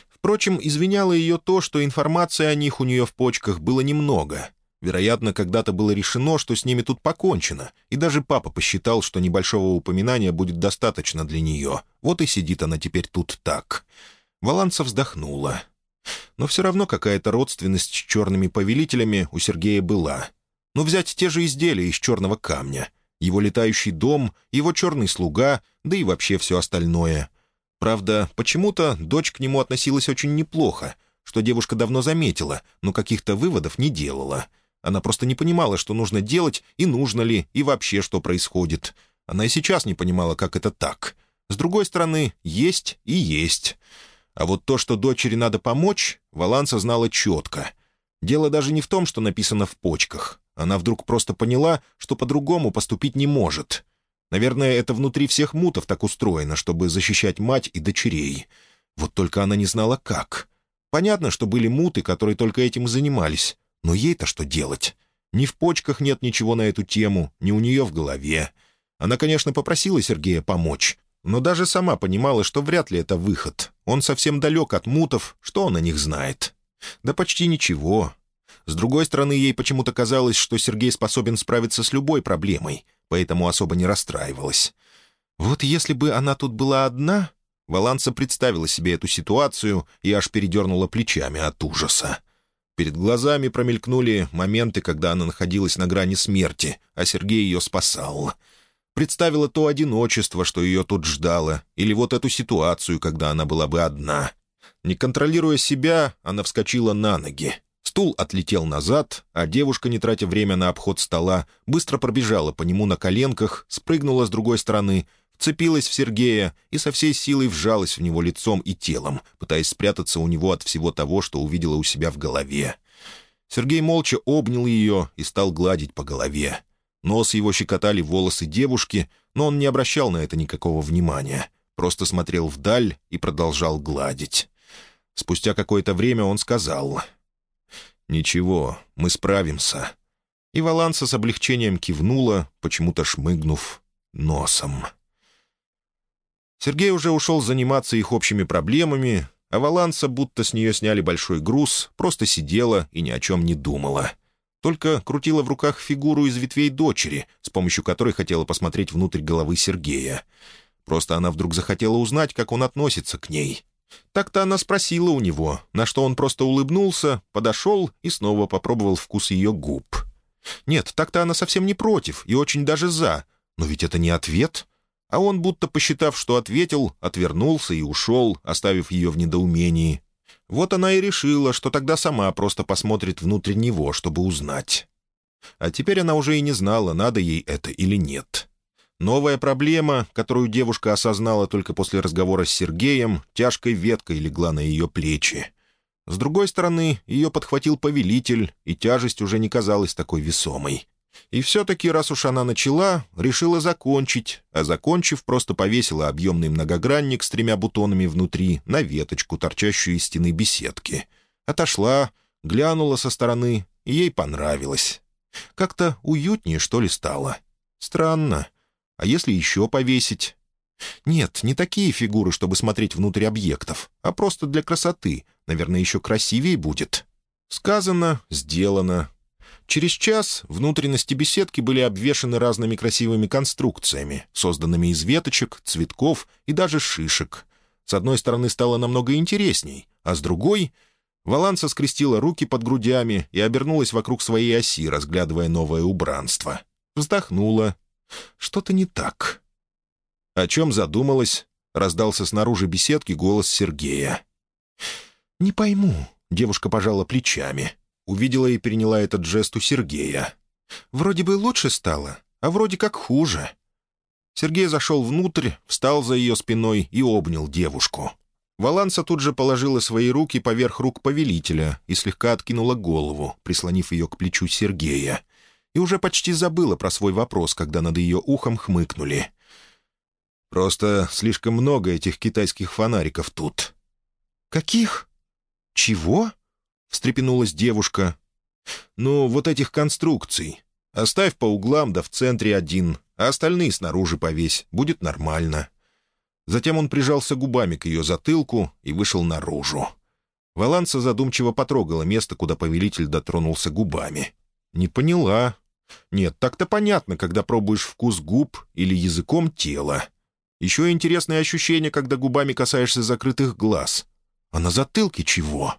Впрочем, извиняло ее то, что информации о них у нее в почках было немного. Вероятно, когда-то было решено, что с ними тут покончено, и даже папа посчитал, что небольшого упоминания будет достаточно для нее. Вот и сидит она теперь тут так. Валанса вздохнула. Но все равно какая-то родственность с черными повелителями у Сергея была. Ну, взять те же изделия из черного камня. Его летающий дом, его черный слуга, да и вообще все остальное — Правда, почему-то дочь к нему относилась очень неплохо, что девушка давно заметила, но каких-то выводов не делала. Она просто не понимала, что нужно делать, и нужно ли, и вообще, что происходит. Она и сейчас не понимала, как это так. С другой стороны, есть и есть. А вот то, что дочери надо помочь, Валанса знала четко. Дело даже не в том, что написано в почках. Она вдруг просто поняла, что по-другому поступить не может. Наверное, это внутри всех мутов так устроено, чтобы защищать мать и дочерей. Вот только она не знала, как. Понятно, что были муты, которые только этим и занимались. Но ей-то что делать? Ни в почках нет ничего на эту тему, ни у нее в голове. Она, конечно, попросила Сергея помочь, но даже сама понимала, что вряд ли это выход. Он совсем далек от мутов, что он о них знает? Да почти ничего. С другой стороны, ей почему-то казалось, что Сергей способен справиться с любой проблемой — поэтому особо не расстраивалась. Вот если бы она тут была одна... Валанса представила себе эту ситуацию и аж передернула плечами от ужаса. Перед глазами промелькнули моменты, когда она находилась на грани смерти, а Сергей ее спасал. Представила то одиночество, что ее тут ждало, или вот эту ситуацию, когда она была бы одна. Не контролируя себя, она вскочила на ноги. Стул отлетел назад, а девушка, не тратя время на обход стола, быстро пробежала по нему на коленках, спрыгнула с другой стороны, вцепилась в Сергея и со всей силой вжалась в него лицом и телом, пытаясь спрятаться у него от всего того, что увидела у себя в голове. Сергей молча обнял ее и стал гладить по голове. Нос его щекотали волосы девушки, но он не обращал на это никакого внимания, просто смотрел вдаль и продолжал гладить. Спустя какое-то время он сказал — «Ничего, мы справимся». И Валанса с облегчением кивнула, почему-то шмыгнув носом. Сергей уже ушел заниматься их общими проблемами, а Валанса, будто с нее сняли большой груз, просто сидела и ни о чем не думала. Только крутила в руках фигуру из ветвей дочери, с помощью которой хотела посмотреть внутрь головы Сергея. Просто она вдруг захотела узнать, как он относится к ней. Так-то она спросила у него, на что он просто улыбнулся, подошел и снова попробовал вкус ее губ. Нет, так-то она совсем не против и очень даже за, но ведь это не ответ. А он, будто посчитав, что ответил, отвернулся и ушел, оставив ее в недоумении. Вот она и решила, что тогда сама просто посмотрит внутрь него, чтобы узнать. А теперь она уже и не знала, надо ей это или нет. Новая проблема, которую девушка осознала только после разговора с Сергеем, тяжкой веткой легла на ее плечи. С другой стороны, ее подхватил повелитель, и тяжесть уже не казалась такой весомой. И все-таки, раз уж она начала, решила закончить, а закончив, просто повесила объемный многогранник с тремя бутонами внутри на веточку, торчащую из стены беседки. Отошла, глянула со стороны, и ей понравилось. Как-то уютнее, что ли, стало. Странно. А если еще повесить? Нет, не такие фигуры, чтобы смотреть внутрь объектов, а просто для красоты. Наверное, еще красивее будет. Сказано, сделано. Через час внутренности беседки были обвешаны разными красивыми конструкциями, созданными из веточек, цветков и даже шишек. С одной стороны стало намного интересней, а с другой... Валанса скрестила руки под грудями и обернулась вокруг своей оси, разглядывая новое убранство. Вздохнула. Что-то не так. О чем задумалась? Раздался снаружи беседки голос Сергея. «Не пойму», — девушка пожала плечами. Увидела и переняла этот жест у Сергея. «Вроде бы лучше стало, а вроде как хуже». Сергей зашел внутрь, встал за ее спиной и обнял девушку. Валанса тут же положила свои руки поверх рук повелителя и слегка откинула голову, прислонив ее к плечу Сергея. И уже почти забыла про свой вопрос, когда над ее ухом хмыкнули. «Просто слишком много этих китайских фонариков тут». «Каких? Чего?» — встрепенулась девушка. «Ну, вот этих конструкций. Оставь по углам, да в центре один, а остальные снаружи повесь. Будет нормально». Затем он прижался губами к ее затылку и вышел наружу. Валанса задумчиво потрогала место, куда повелитель дотронулся губами. «Не поняла. Нет, так-то понятно, когда пробуешь вкус губ или языком тела. Еще интересное ощущение, когда губами касаешься закрытых глаз. А на затылке чего?»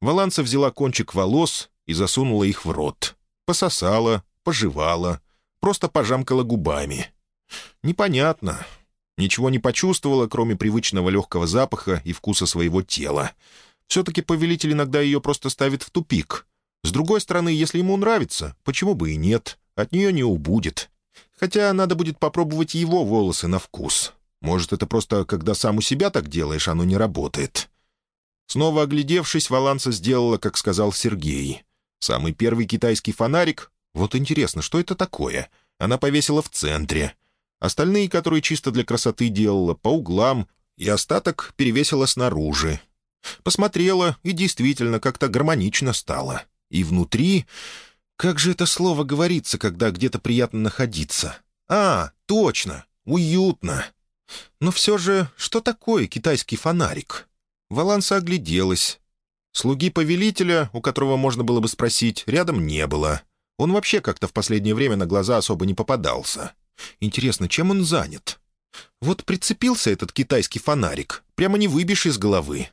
Валанса взяла кончик волос и засунула их в рот. Пососала, пожевала, просто пожамкала губами. Непонятно. Ничего не почувствовала, кроме привычного легкого запаха и вкуса своего тела. Все-таки повелитель иногда ее просто ставит в тупик. С другой стороны, если ему нравится, почему бы и нет? От нее не убудет. Хотя надо будет попробовать его волосы на вкус. Может, это просто, когда сам у себя так делаешь, оно не работает. Снова оглядевшись, Валанса сделала, как сказал Сергей. Самый первый китайский фонарик. Вот интересно, что это такое? Она повесила в центре. Остальные, которые чисто для красоты делала, по углам, и остаток перевесила снаружи. Посмотрела, и действительно как-то гармонично стало. И внутри... Как же это слово говорится, когда где-то приятно находиться? А, точно, уютно. Но все же, что такое китайский фонарик? Валанса огляделась. Слуги повелителя, у которого можно было бы спросить, рядом не было. Он вообще как-то в последнее время на глаза особо не попадался. Интересно, чем он занят? Вот прицепился этот китайский фонарик. Прямо не выбьешь из головы.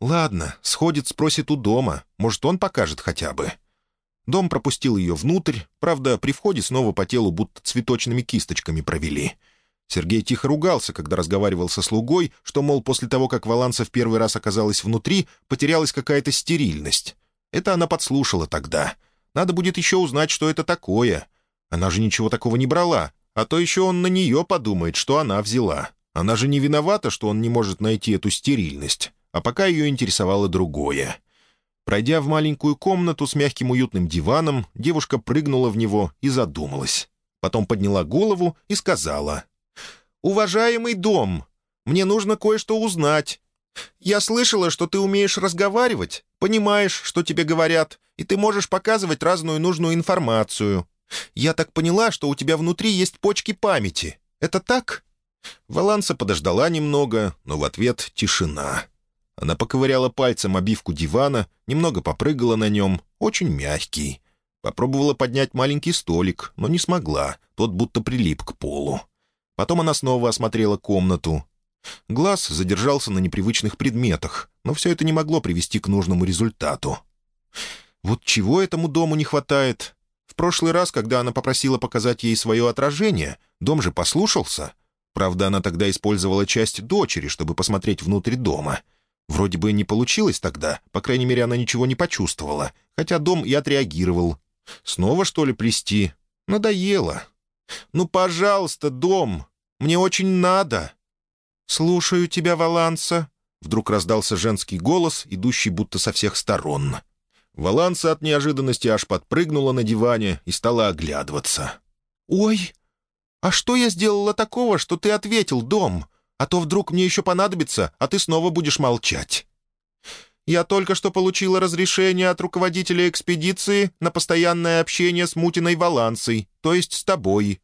Ладно, сходит, спросит у дома. Может, он покажет хотя бы. Дом пропустил ее внутрь, правда, при входе снова по телу будто цветочными кисточками провели — Сергей тихо ругался, когда разговаривал со слугой, что, мол, после того, как Валанса в первый раз оказалась внутри, потерялась какая-то стерильность. Это она подслушала тогда. Надо будет еще узнать, что это такое. Она же ничего такого не брала, а то еще он на нее подумает, что она взяла. Она же не виновата, что он не может найти эту стерильность. А пока ее интересовало другое. Пройдя в маленькую комнату с мягким уютным диваном, девушка прыгнула в него и задумалась. Потом подняла голову и сказала — «Уважаемый дом, мне нужно кое-что узнать. Я слышала, что ты умеешь разговаривать, понимаешь, что тебе говорят, и ты можешь показывать разную нужную информацию. Я так поняла, что у тебя внутри есть почки памяти. Это так?» Валанса подождала немного, но в ответ тишина. Она поковыряла пальцем обивку дивана, немного попрыгала на нем, очень мягкий. Попробовала поднять маленький столик, но не смогла, тот будто прилип к полу. Потом она снова осмотрела комнату. Глаз задержался на непривычных предметах, но все это не могло привести к нужному результату. Вот чего этому дому не хватает? В прошлый раз, когда она попросила показать ей свое отражение, дом же послушался. Правда, она тогда использовала часть дочери, чтобы посмотреть внутрь дома. Вроде бы не получилось тогда, по крайней мере, она ничего не почувствовала, хотя дом и отреагировал. Снова, что ли, плести? Надоело. «Ну, пожалуйста, дом! Мне очень надо!» «Слушаю тебя, Валанса!» Вдруг раздался женский голос, идущий будто со всех сторон. Валанса от неожиданности аж подпрыгнула на диване и стала оглядываться. «Ой, а что я сделала такого, что ты ответил, дом? А то вдруг мне еще понадобится, а ты снова будешь молчать». Я только что получила разрешение от руководителя экспедиции на постоянное общение с Мутиной Валансой, то есть с тобой».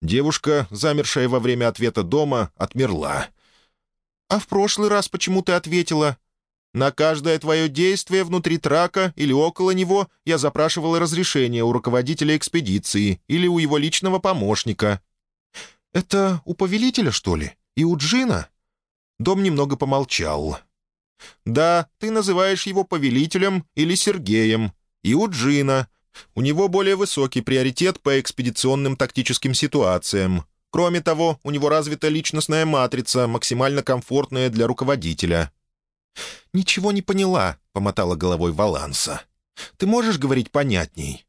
Девушка, замершая во время ответа дома, отмерла. «А в прошлый раз почему ты ответила?» «На каждое твое действие внутри трака или около него я запрашивала разрешение у руководителя экспедиции или у его личного помощника». «Это у повелителя, что ли? И у Джина?» Дом немного помолчал. Да, ты называешь его повелителем или Сергеем. И у Джина. У него более высокий приоритет по экспедиционным тактическим ситуациям. Кроме того, у него развита личностная матрица, максимально комфортная для руководителя». «Ничего не поняла», — помотала головой Валанса. «Ты можешь говорить понятней?»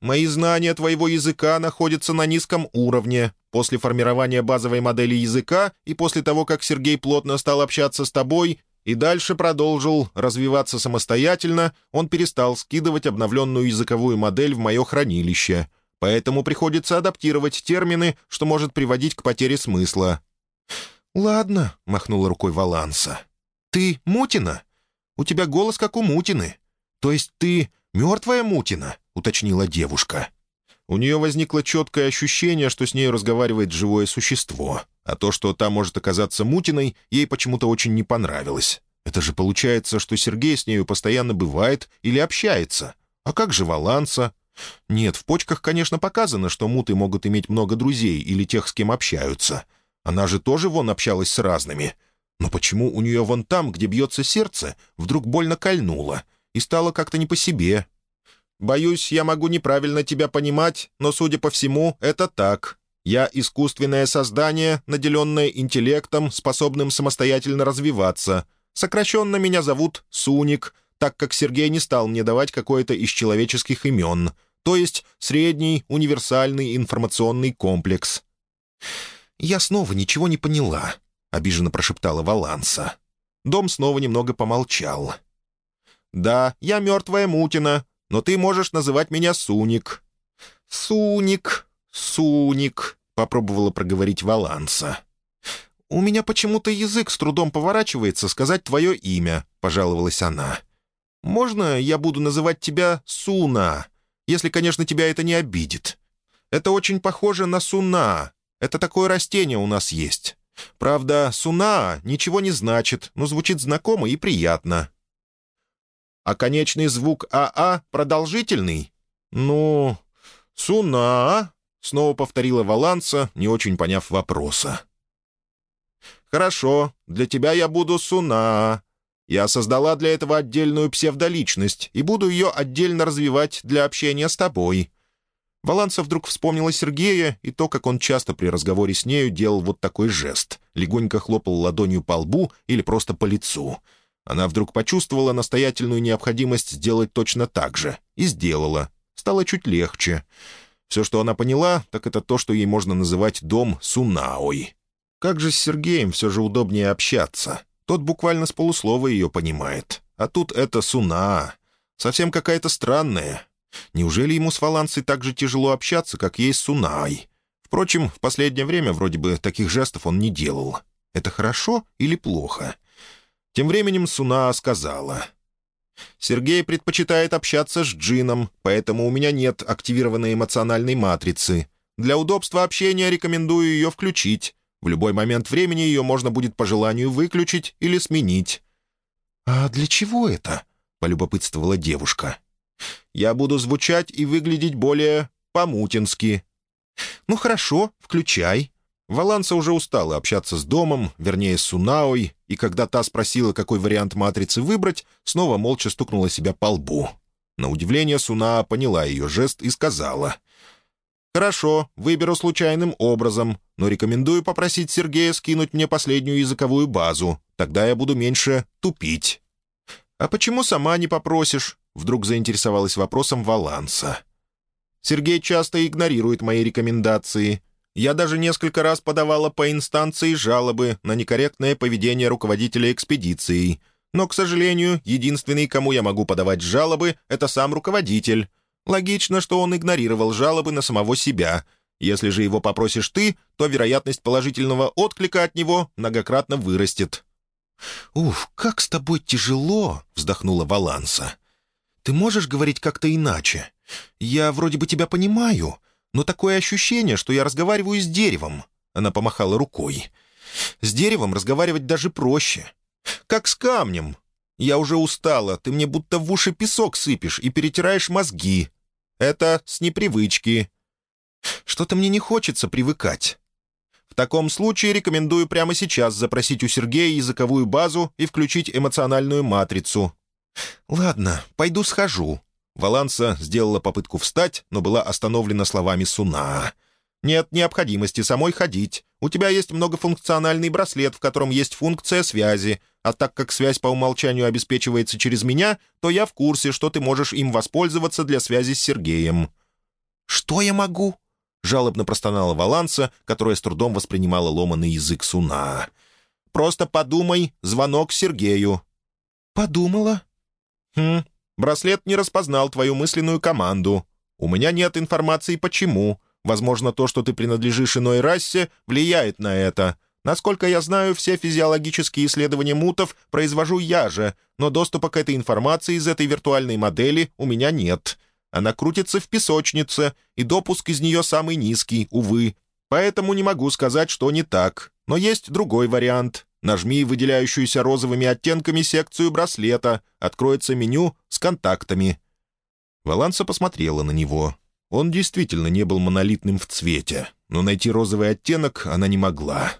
«Мои знания твоего языка находятся на низком уровне. После формирования базовой модели языка и после того, как Сергей плотно стал общаться с тобой, и дальше продолжил развиваться самостоятельно, он перестал скидывать обновленную языковую модель в мое хранилище, поэтому приходится адаптировать термины, что может приводить к потере смысла. «Ладно», — махнула рукой Валанса. «Ты Мутина? У тебя голос как у Мутины. То есть ты мертвая Мутина?» — уточнила девушка. У нее возникло четкое ощущение, что с ней разговаривает живое существо, а то, что та может оказаться Мутиной, ей почему-то очень не понравилось. Это же получается, что Сергей с нею постоянно бывает или общается. А как же Валанса? Нет, в почках, конечно, показано, что муты могут иметь много друзей или тех, с кем общаются. Она же тоже вон общалась с разными. Но почему у нее вон там, где бьется сердце, вдруг больно кольнуло и стало как-то не по себе? Боюсь, я могу неправильно тебя понимать, но, судя по всему, это так. Я искусственное создание, наделенное интеллектом, способным самостоятельно развиваться. Сокращенно меня зовут Суник, так как Сергей не стал мне давать какое-то из человеческих имен, то есть средний универсальный информационный комплекс. «Я снова ничего не поняла», — обиженно прошептала Валанса. Дом снова немного помолчал. «Да, я мертвая Мутина, но ты можешь называть меня Суник». «Суник, Суник», — попробовала проговорить Валанса. «У меня почему-то язык с трудом поворачивается сказать твое имя», — пожаловалась она. «Можно я буду называть тебя Суна, если, конечно, тебя это не обидит? Это очень похоже на Суна. Это такое растение у нас есть. Правда, Суна ничего не значит, но звучит знакомо и приятно а конечный звук АА продолжительный? Ну, суна, снова повторила Валанса, не очень поняв вопроса. «Хорошо, для тебя я буду Суна. Я создала для этого отдельную псевдоличность и буду ее отдельно развивать для общения с тобой». Валанса вдруг вспомнила Сергея и то, как он часто при разговоре с нею делал вот такой жест, легонько хлопал ладонью по лбу или просто по лицу — она вдруг почувствовала настоятельную необходимость сделать точно так же. И сделала. Стало чуть легче. Все, что она поняла, так это то, что ей можно называть дом Сунаой. Как же с Сергеем все же удобнее общаться. Тот буквально с полуслова ее понимает. А тут это Суна. Совсем какая-то странная. Неужели ему с Фаланцей так же тяжело общаться, как ей с Сунай? Впрочем, в последнее время вроде бы таких жестов он не делал. Это хорошо или плохо? Тем временем Суна сказала. «Сергей предпочитает общаться с Джином, поэтому у меня нет активированной эмоциональной матрицы. Для удобства общения рекомендую ее включить. В любой момент времени ее можно будет по желанию выключить или сменить». «А для чего это?» — полюбопытствовала девушка. «Я буду звучать и выглядеть более по-мутински». «Ну хорошо, включай». Валанса уже устала общаться с домом, вернее, с Сунаой, и когда та спросила, какой вариант матрицы выбрать, снова молча стукнула себя по лбу. На удивление Суна поняла ее жест и сказала. «Хорошо, выберу случайным образом, но рекомендую попросить Сергея скинуть мне последнюю языковую базу. Тогда я буду меньше тупить». «А почему сама не попросишь?» — вдруг заинтересовалась вопросом Валанса. «Сергей часто игнорирует мои рекомендации. Я даже несколько раз подавала по инстанции жалобы на некорректное поведение руководителя экспедиции. Но, к сожалению, единственный, кому я могу подавать жалобы, это сам руководитель. Логично, что он игнорировал жалобы на самого себя. Если же его попросишь ты, то вероятность положительного отклика от него многократно вырастет». «Уф, как с тобой тяжело!» — вздохнула Баланса. «Ты можешь говорить как-то иначе? Я вроде бы тебя понимаю, но такое ощущение, что я разговариваю с деревом». Она помахала рукой. «С деревом разговаривать даже проще. Как с камнем. Я уже устала, ты мне будто в уши песок сыпешь и перетираешь мозги. Это с непривычки. Что-то мне не хочется привыкать. В таком случае рекомендую прямо сейчас запросить у Сергея языковую базу и включить эмоциональную матрицу. Ладно, пойду схожу. Валанса сделала попытку встать, но была остановлена словами Суна. «Нет необходимости самой ходить. У тебя есть многофункциональный браслет, в котором есть функция связи, а так как связь по умолчанию обеспечивается через меня, то я в курсе, что ты можешь им воспользоваться для связи с Сергеем». «Что я могу?» — жалобно простонала Валанса, которая с трудом воспринимала ломанный язык Суна. «Просто подумай, звонок Сергею». «Подумала?» «Хм, Браслет не распознал твою мысленную команду. У меня нет информации, почему. Возможно, то, что ты принадлежишь иной расе, влияет на это. Насколько я знаю, все физиологические исследования мутов произвожу я же, но доступа к этой информации из этой виртуальной модели у меня нет. Она крутится в песочнице, и допуск из нее самый низкий, увы. Поэтому не могу сказать, что не так. Но есть другой вариант. Нажми выделяющуюся розовыми оттенками секцию браслета. Откроется меню с контактами». Валанса посмотрела на него. Он действительно не был монолитным в цвете, но найти розовый оттенок она не могла.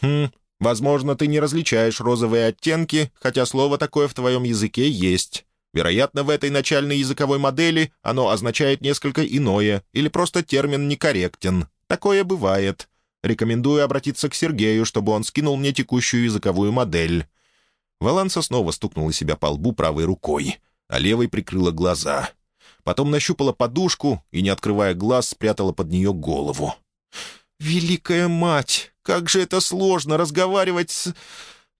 «Хм, возможно, ты не различаешь розовые оттенки, хотя слово такое в твоем языке есть. Вероятно, в этой начальной языковой модели оно означает несколько иное, или просто термин некорректен. Такое бывает. Рекомендую обратиться к Сергею, чтобы он скинул мне текущую языковую модель». Валанса снова стукнула себя по лбу правой рукой, а левой прикрыла глаза. Потом нащупала подушку и, не открывая глаз, спрятала под нее голову. «Великая мать! Как же это сложно разговаривать с...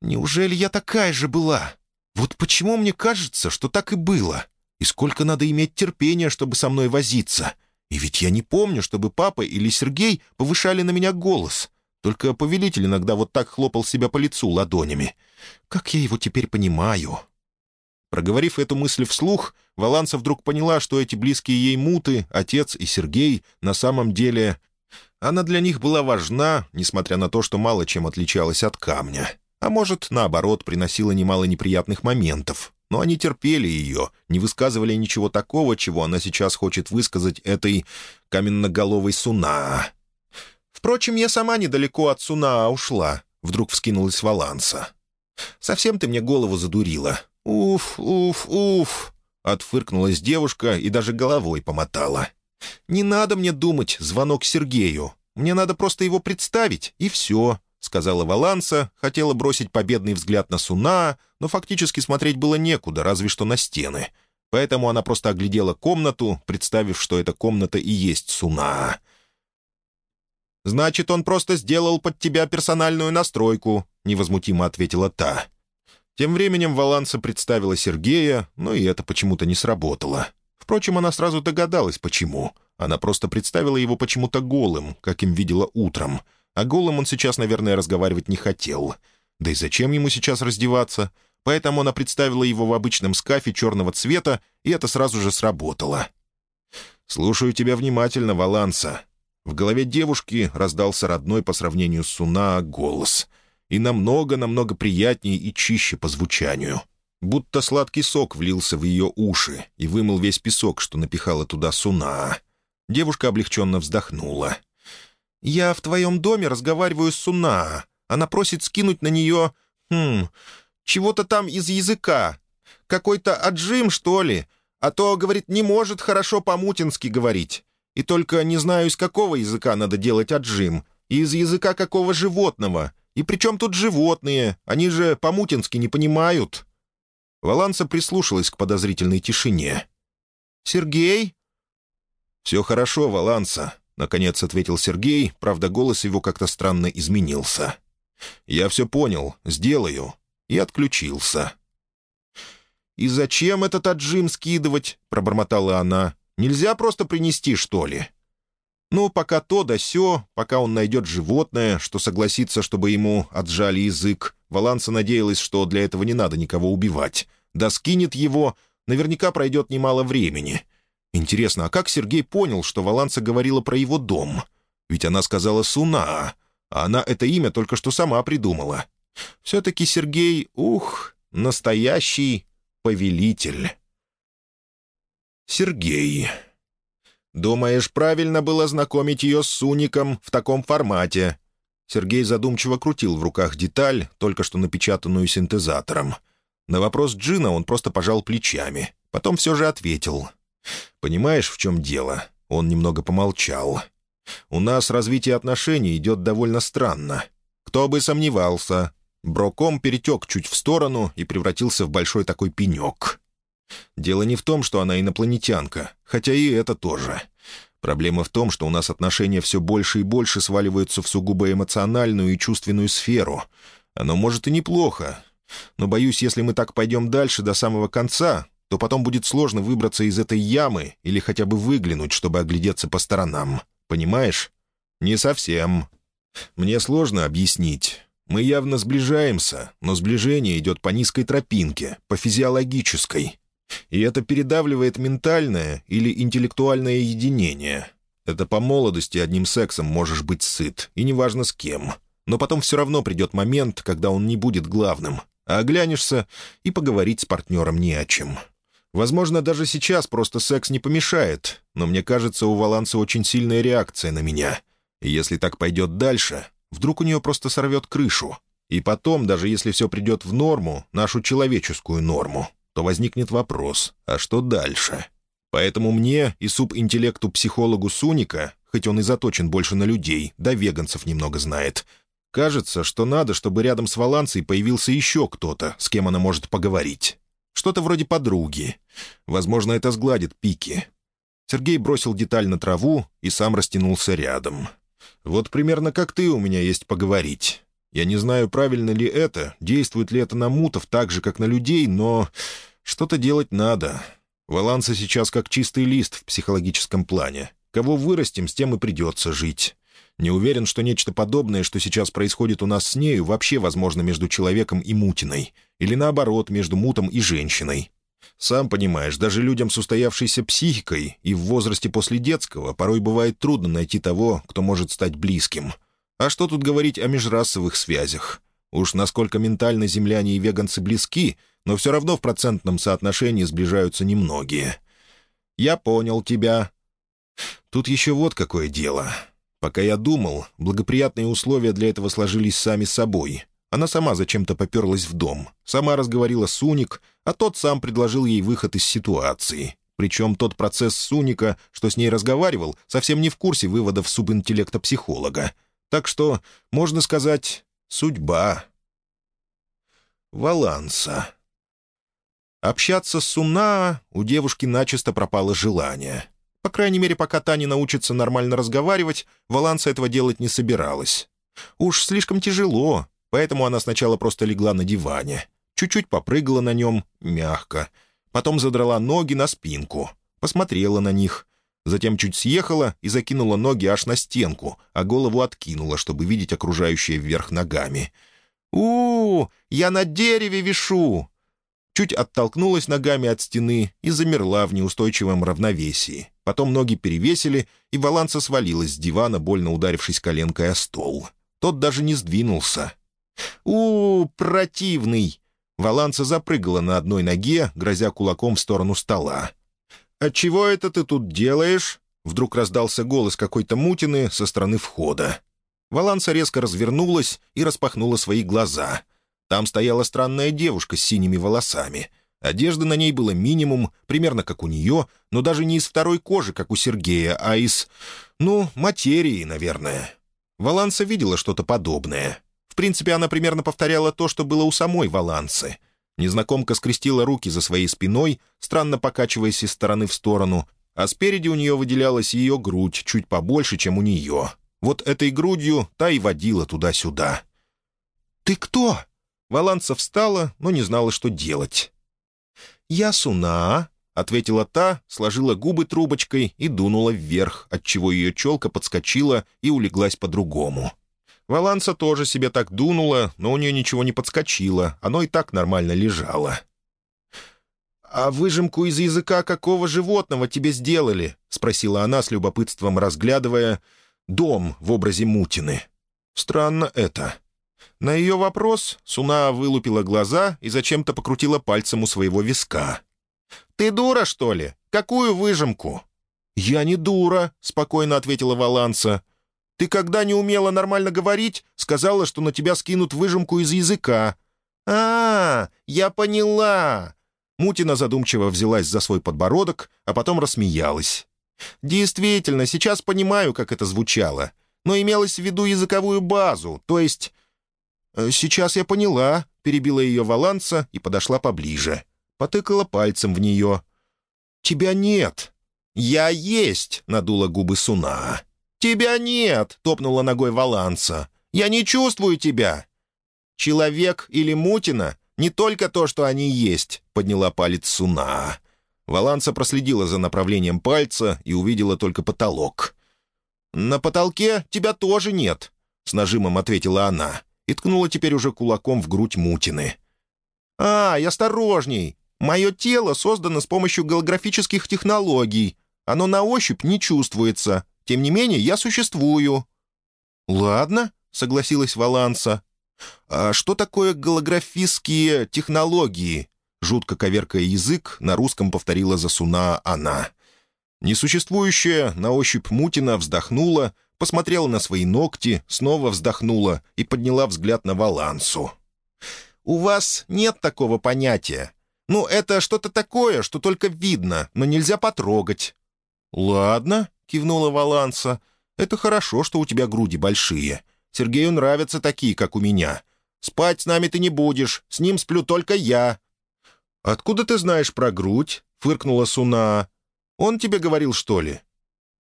Неужели я такая же была? Вот почему мне кажется, что так и было? И сколько надо иметь терпения, чтобы со мной возиться?» И ведь я не помню, чтобы папа или Сергей повышали на меня голос. Только повелитель иногда вот так хлопал себя по лицу ладонями. Как я его теперь понимаю?» Проговорив эту мысль вслух, Валанса вдруг поняла, что эти близкие ей муты, отец и Сергей, на самом деле... Она для них была важна, несмотря на то, что мало чем отличалась от камня. А может, наоборот, приносила немало неприятных моментов но они терпели ее, не высказывали ничего такого, чего она сейчас хочет высказать этой каменноголовой Суна. «Впрочем, я сама недалеко от Суна ушла», — вдруг вскинулась Валанса. «Совсем ты мне голову задурила. Уф, уф, уф!» — отфыркнулась девушка и даже головой помотала. «Не надо мне думать звонок Сергею. Мне надо просто его представить, и все. — сказала Валанса, хотела бросить победный взгляд на Суна, но фактически смотреть было некуда, разве что на стены. Поэтому она просто оглядела комнату, представив, что эта комната и есть Суна. «Значит, он просто сделал под тебя персональную настройку», — невозмутимо ответила та. Тем временем Валанса представила Сергея, но и это почему-то не сработало. Впрочем, она сразу догадалась, почему. Она просто представила его почему-то голым, как им видела утром — а голым он сейчас, наверное, разговаривать не хотел. Да и зачем ему сейчас раздеваться? Поэтому она представила его в обычном скафе черного цвета, и это сразу же сработало. «Слушаю тебя внимательно, Валанса». В голове девушки раздался родной по сравнению с Суна голос. И намного-намного приятнее и чище по звучанию. Будто сладкий сок влился в ее уши и вымыл весь песок, что напихала туда Суна. Девушка облегченно вздохнула. «Я в твоем доме разговариваю с Суна. Она просит скинуть на нее... Хм... Чего-то там из языка. Какой-то отжим, что ли. А то, говорит, не может хорошо по-мутински говорить. И только не знаю, из какого языка надо делать отжим. И из языка какого животного. И при чем тут животные? Они же по-мутински не понимают». Валанса прислушалась к подозрительной тишине. «Сергей?» «Все хорошо, Валанса», — наконец ответил Сергей, правда, голос его как-то странно изменился. «Я все понял, сделаю». И отключился. «И зачем этот отжим скидывать?» — пробормотала она. «Нельзя просто принести, что ли?» Ну, пока то да сё, пока он найдет животное, что согласится, чтобы ему отжали язык, Валанса надеялась, что для этого не надо никого убивать. Да скинет его, наверняка пройдет немало времени. Интересно, а как Сергей понял, что Валанса говорила про его дом? Ведь она сказала «Суна», а она это имя только что сама придумала. Все-таки Сергей, ух, настоящий повелитель. Сергей. «Думаешь, правильно было знакомить ее с Суником в таком формате?» Сергей задумчиво крутил в руках деталь, только что напечатанную синтезатором. На вопрос Джина он просто пожал плечами. Потом все же ответил. «Понимаешь, в чем дело?» Он немного помолчал. «У нас развитие отношений идет довольно странно. Кто бы сомневался. Броком перетек чуть в сторону и превратился в большой такой пенек. Дело не в том, что она инопланетянка, хотя и это тоже. Проблема в том, что у нас отношения все больше и больше сваливаются в сугубо эмоциональную и чувственную сферу. Оно может и неплохо, но, боюсь, если мы так пойдем дальше до самого конца, то потом будет сложно выбраться из этой ямы или хотя бы выглянуть, чтобы оглядеться по сторонам. Понимаешь? Не совсем. Мне сложно объяснить. Мы явно сближаемся, но сближение идет по низкой тропинке, по физиологической. И это передавливает ментальное или интеллектуальное единение. Это по молодости одним сексом можешь быть сыт, и неважно с кем. Но потом все равно придет момент, когда он не будет главным. А оглянешься, и поговорить с партнером не о чем. Возможно, даже сейчас просто секс не помешает, но мне кажется, у Валанса очень сильная реакция на меня. И если так пойдет дальше, вдруг у нее просто сорвет крышу. И потом, даже если все придет в норму, нашу человеческую норму, то возникнет вопрос, а что дальше? Поэтому мне и субинтеллекту-психологу Суника, хоть он и заточен больше на людей, да веганцев немного знает, кажется, что надо, чтобы рядом с Валанцей появился еще кто-то, с кем она может поговорить. Что-то вроде подруги. Возможно, это сгладит пики. Сергей бросил деталь на траву и сам растянулся рядом. «Вот примерно как ты у меня есть поговорить. Я не знаю, правильно ли это, действует ли это на мутов так же, как на людей, но что-то делать надо. Валанса сейчас как чистый лист в психологическом плане. Кого вырастим, с тем и придется жить. Не уверен, что нечто подобное, что сейчас происходит у нас с нею, вообще возможно между человеком и мутиной. Или наоборот, между мутом и женщиной. Сам понимаешь, даже людям с устоявшейся психикой и в возрасте после детского порой бывает трудно найти того, кто может стать близким. А что тут говорить о межрасовых связях? Уж насколько ментально земляне и веганцы близки, но все равно в процентном соотношении сближаются немногие. «Я понял тебя». Тут еще вот какое дело. Пока я думал, благоприятные условия для этого сложились сами собой. Она сама зачем-то поперлась в дом, сама разговорила с Уник, а тот сам предложил ей выход из ситуации. Причем тот процесс Суника, что с ней разговаривал, совсем не в курсе выводов субинтеллекта психолога. Так что, можно сказать, судьба. Валанса. Общаться с Суна у девушки начисто пропало желание. По крайней мере, пока та не научится нормально разговаривать, Валанса этого делать не собиралась. Уж слишком тяжело, поэтому она сначала просто легла на диване. Чуть-чуть попрыгала на нем, мягко. Потом задрала ноги на спинку, посмотрела на них. Затем чуть съехала и закинула ноги аж на стенку, а голову откинула, чтобы видеть окружающее вверх ногами. у, -у я на дереве вишу!» Чуть оттолкнулась ногами от стены и замерла в неустойчивом равновесии. Потом ноги перевесили, и Валанса свалилась с дивана, больно ударившись коленкой о стол. Тот даже не сдвинулся. у, противный!» Валанса запрыгала на одной ноге, грозя кулаком в сторону стола. «Отчего это ты тут делаешь?» Вдруг раздался голос какой-то мутины со стороны входа. Валанса резко развернулась и распахнула свои глаза. Там стояла странная девушка с синими волосами. Одежды на ней было минимум, примерно как у нее, но даже не из второй кожи, как у Сергея, а из... ну, материи, наверное. Валанса видела что-то подобное. В принципе, она примерно повторяла то, что было у самой Валансы. Незнакомка скрестила руки за своей спиной, странно покачиваясь из стороны в сторону, а спереди у нее выделялась ее грудь чуть побольше, чем у нее. Вот этой грудью та и водила туда-сюда. «Ты кто?» Валанса встала, но не знала, что делать. «Я Суна», — ответила та, сложила губы трубочкой и дунула вверх, отчего ее челка подскочила и улеглась по-другому. Валанса тоже себе так дунула, но у нее ничего не подскочило, оно и так нормально лежало. «А выжимку из языка какого животного тебе сделали?» — спросила она с любопытством, разглядывая дом в образе Мутины. «Странно это». На ее вопрос Суна вылупила глаза и зачем-то покрутила пальцем у своего виска. «Ты дура, что ли? Какую выжимку?» «Я не дура», — спокойно ответила Валанса. «Ты когда не умела нормально говорить, сказала, что на тебя скинут выжимку из языка». «А, я поняла!» Мутина задумчиво взялась за свой подбородок, а потом рассмеялась. «Действительно, сейчас понимаю, как это звучало. Но имелось в виду языковую базу, то есть...» «Э, «Сейчас я поняла», — перебила ее Валанса и подошла поближе. Потыкала пальцем в нее. «Тебя нет». «Я есть», — надула губы Суна. «Тебя нет», — топнула ногой Валанса. «Я не чувствую тебя». «Человек или Мутина не только то, что они есть», — подняла палец Суна. Валанса проследила за направлением пальца и увидела только потолок. «На потолке тебя тоже нет», — с нажимом ответила она и ткнула теперь уже кулаком в грудь Мутины. «Ай, осторожней! Мое тело создано с помощью голографических технологий. Оно на ощупь не чувствуется. Тем не менее, я существую». «Ладно», — согласилась Валанса. «А что такое голографические технологии?» Жутко коверкая язык, на русском повторила засуна она. Несуществующая на ощупь Мутина вздохнула, посмотрела на свои ногти, снова вздохнула и подняла взгляд на Валансу. «У вас нет такого понятия. Ну, это что-то такое, что только видно, но нельзя потрогать». «Ладно», — кивнула Валанса, — «это хорошо, что у тебя груди большие. Сергею нравятся такие, как у меня. Спать с нами ты не будешь, с ним сплю только я». «Откуда ты знаешь про грудь?» — фыркнула Суна. «Он тебе говорил, что ли?»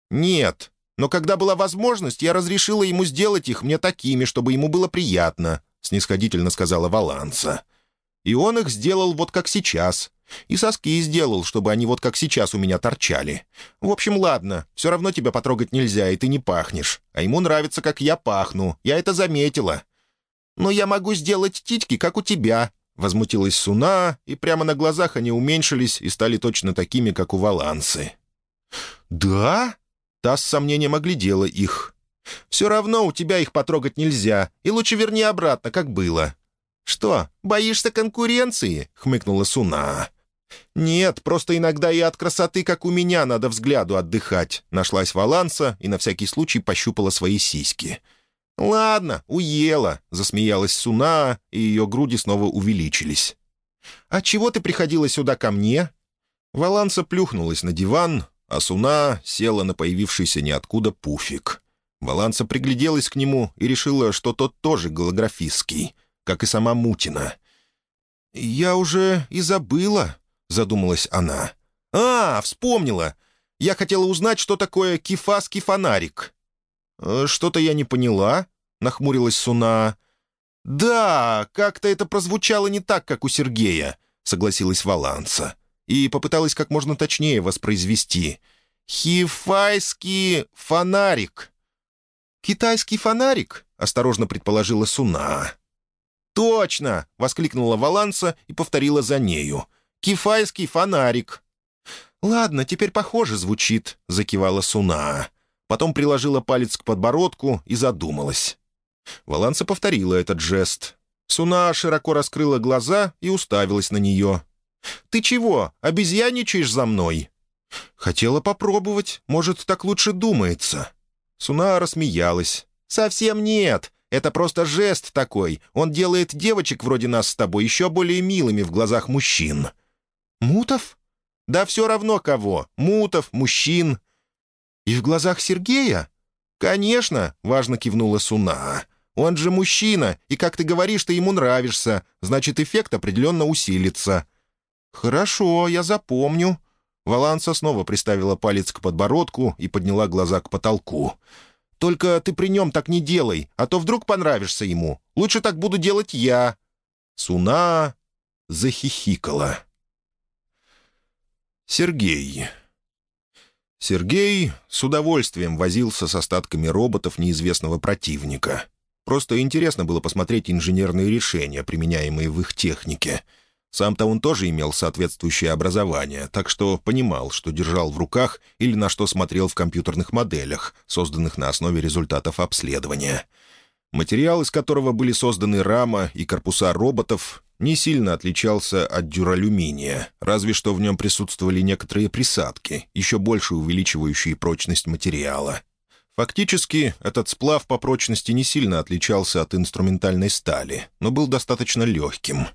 «Нет, но когда была возможность, я разрешила ему сделать их мне такими, чтобы ему было приятно», — снисходительно сказала Валанса. «И он их сделал вот как сейчас. И соски сделал, чтобы они вот как сейчас у меня торчали. В общем, ладно, все равно тебя потрогать нельзя, и ты не пахнешь. А ему нравится, как я пахну. Я это заметила. Но я могу сделать титьки, как у тебя». Возмутилась Суна, и прямо на глазах они уменьшились и стали точно такими, как у Валансы. «Да?» Та с сомнением оглядела их. «Все равно у тебя их потрогать нельзя, и лучше верни обратно, как было». «Что, боишься конкуренции?» — хмыкнула Суна. «Нет, просто иногда и от красоты, как у меня, надо взгляду отдыхать», — нашлась Валанса и на всякий случай пощупала свои сиськи. «Ладно, уела», — засмеялась Суна, и ее груди снова увеличились. «А чего ты приходила сюда ко мне?» Валанса плюхнулась на диван, а Суна села на появившийся ниоткуда пуфик. Валанса пригляделась к нему и решила, что тот тоже голографистский, как и сама Мутина. «Я уже и забыла», — задумалась она. «А, вспомнила! Я хотела узнать, что такое кефасский фонарик». «Э, «Что-то я не поняла», — нахмурилась Суна. «Да, как-то это прозвучало не так, как у Сергея», — согласилась Валанса. И попыталась как можно точнее воспроизвести. «Хифайский фонарик». «Китайский фонарик?» — осторожно предположила Суна. «Точно!» — воскликнула Валанса и повторила за нею. «Кифайский фонарик». «Ладно, теперь похоже звучит», — закивала Суна. Потом приложила палец к подбородку и задумалась. Валанса повторила этот жест. Суна широко раскрыла глаза и уставилась на нее. «Ты чего, обезьяничаешь за мной?» «Хотела попробовать. Может, так лучше думается». Суна рассмеялась. «Совсем нет. Это просто жест такой. Он делает девочек вроде нас с тобой еще более милыми в глазах мужчин». «Мутов?» «Да все равно кого. Мутов, мужчин». «И в глазах Сергея?» «Конечно», — важно кивнула Суна. «Он же мужчина, и, как ты говоришь, ты ему нравишься. Значит, эффект определенно усилится». «Хорошо, я запомню». Валанса снова приставила палец к подбородку и подняла глаза к потолку. «Только ты при нем так не делай, а то вдруг понравишься ему. Лучше так буду делать я». Суна захихикала. Сергей. Сергей с удовольствием возился с остатками роботов неизвестного противника. Просто интересно было посмотреть инженерные решения, применяемые в их технике. Сам-то он тоже имел соответствующее образование, так что понимал, что держал в руках или на что смотрел в компьютерных моделях, созданных на основе результатов обследования. Материал, из которого были созданы рама и корпуса роботов, не сильно отличался от дюралюминия, разве что в нем присутствовали некоторые присадки, еще больше увеличивающие прочность материала. Фактически, этот сплав по прочности не сильно отличался от инструментальной стали, но был достаточно легким.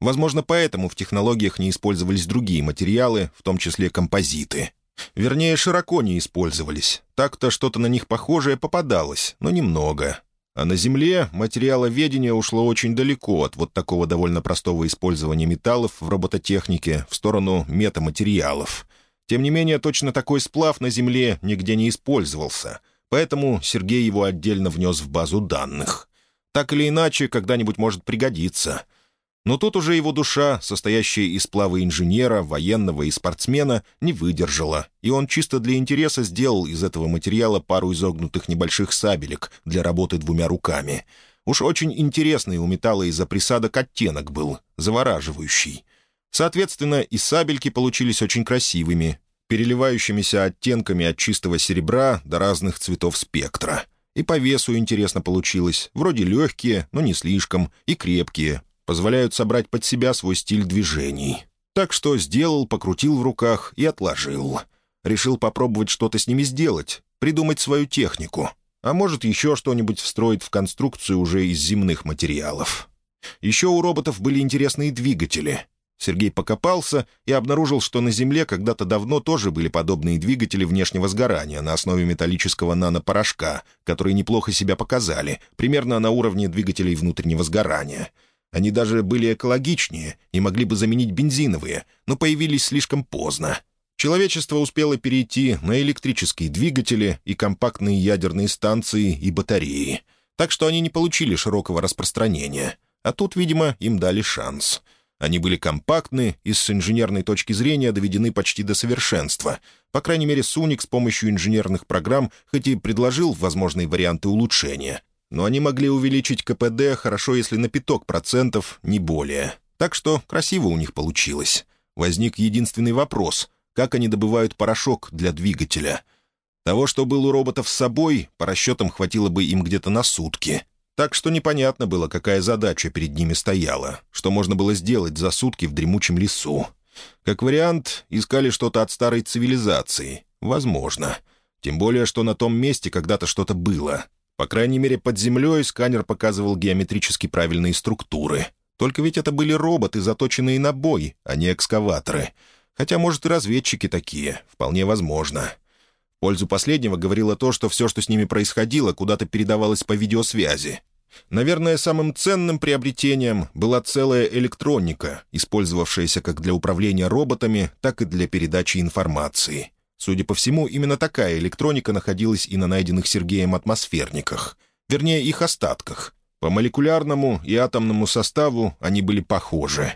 Возможно, поэтому в технологиях не использовались другие материалы, в том числе композиты. Вернее, широко не использовались. Так-то что-то на них похожее попадалось, но немного. А на Земле материаловедение ушло очень далеко от вот такого довольно простого использования металлов в робототехнике в сторону метаматериалов. Тем не менее, точно такой сплав на Земле нигде не использовался, поэтому Сергей его отдельно внес в базу данных. Так или иначе, когда-нибудь может пригодиться — но тут уже его душа, состоящая из сплава инженера, военного и спортсмена, не выдержала, и он чисто для интереса сделал из этого материала пару изогнутых небольших сабелек для работы двумя руками. Уж очень интересный у металла из-за присадок оттенок был, завораживающий. Соответственно, и сабельки получились очень красивыми, переливающимися оттенками от чистого серебра до разных цветов спектра. И по весу интересно получилось, вроде легкие, но не слишком, и крепкие, позволяют собрать под себя свой стиль движений. Так что сделал, покрутил в руках и отложил. Решил попробовать что-то с ними сделать, придумать свою технику. А может, еще что-нибудь встроить в конструкцию уже из земных материалов. Еще у роботов были интересные двигатели. Сергей покопался и обнаружил, что на Земле когда-то давно тоже были подобные двигатели внешнего сгорания на основе металлического нанопорошка, которые неплохо себя показали, примерно на уровне двигателей внутреннего сгорания — они даже были экологичнее и могли бы заменить бензиновые, но появились слишком поздно. Человечество успело перейти на электрические двигатели и компактные ядерные станции и батареи. Так что они не получили широкого распространения. А тут, видимо, им дали шанс. Они были компактны и с инженерной точки зрения доведены почти до совершенства. По крайней мере, Суник с помощью инженерных программ хоть и предложил возможные варианты улучшения, но они могли увеличить КПД хорошо, если на пяток процентов, не более. Так что красиво у них получилось. Возник единственный вопрос — как они добывают порошок для двигателя? Того, что был у роботов с собой, по расчетам хватило бы им где-то на сутки. Так что непонятно было, какая задача перед ними стояла, что можно было сделать за сутки в дремучем лесу. Как вариант, искали что-то от старой цивилизации. Возможно. Тем более, что на том месте когда-то что-то было — по крайней мере, под землей сканер показывал геометрически правильные структуры. Только ведь это были роботы, заточенные на бой, а не экскаваторы. Хотя, может, и разведчики такие. Вполне возможно. В пользу последнего говорило то, что все, что с ними происходило, куда-то передавалось по видеосвязи. Наверное, самым ценным приобретением была целая электроника, использовавшаяся как для управления роботами, так и для передачи информации. Судя по всему, именно такая электроника находилась и на найденных Сергеем атмосферниках. Вернее, их остатках. По молекулярному и атомному составу они были похожи.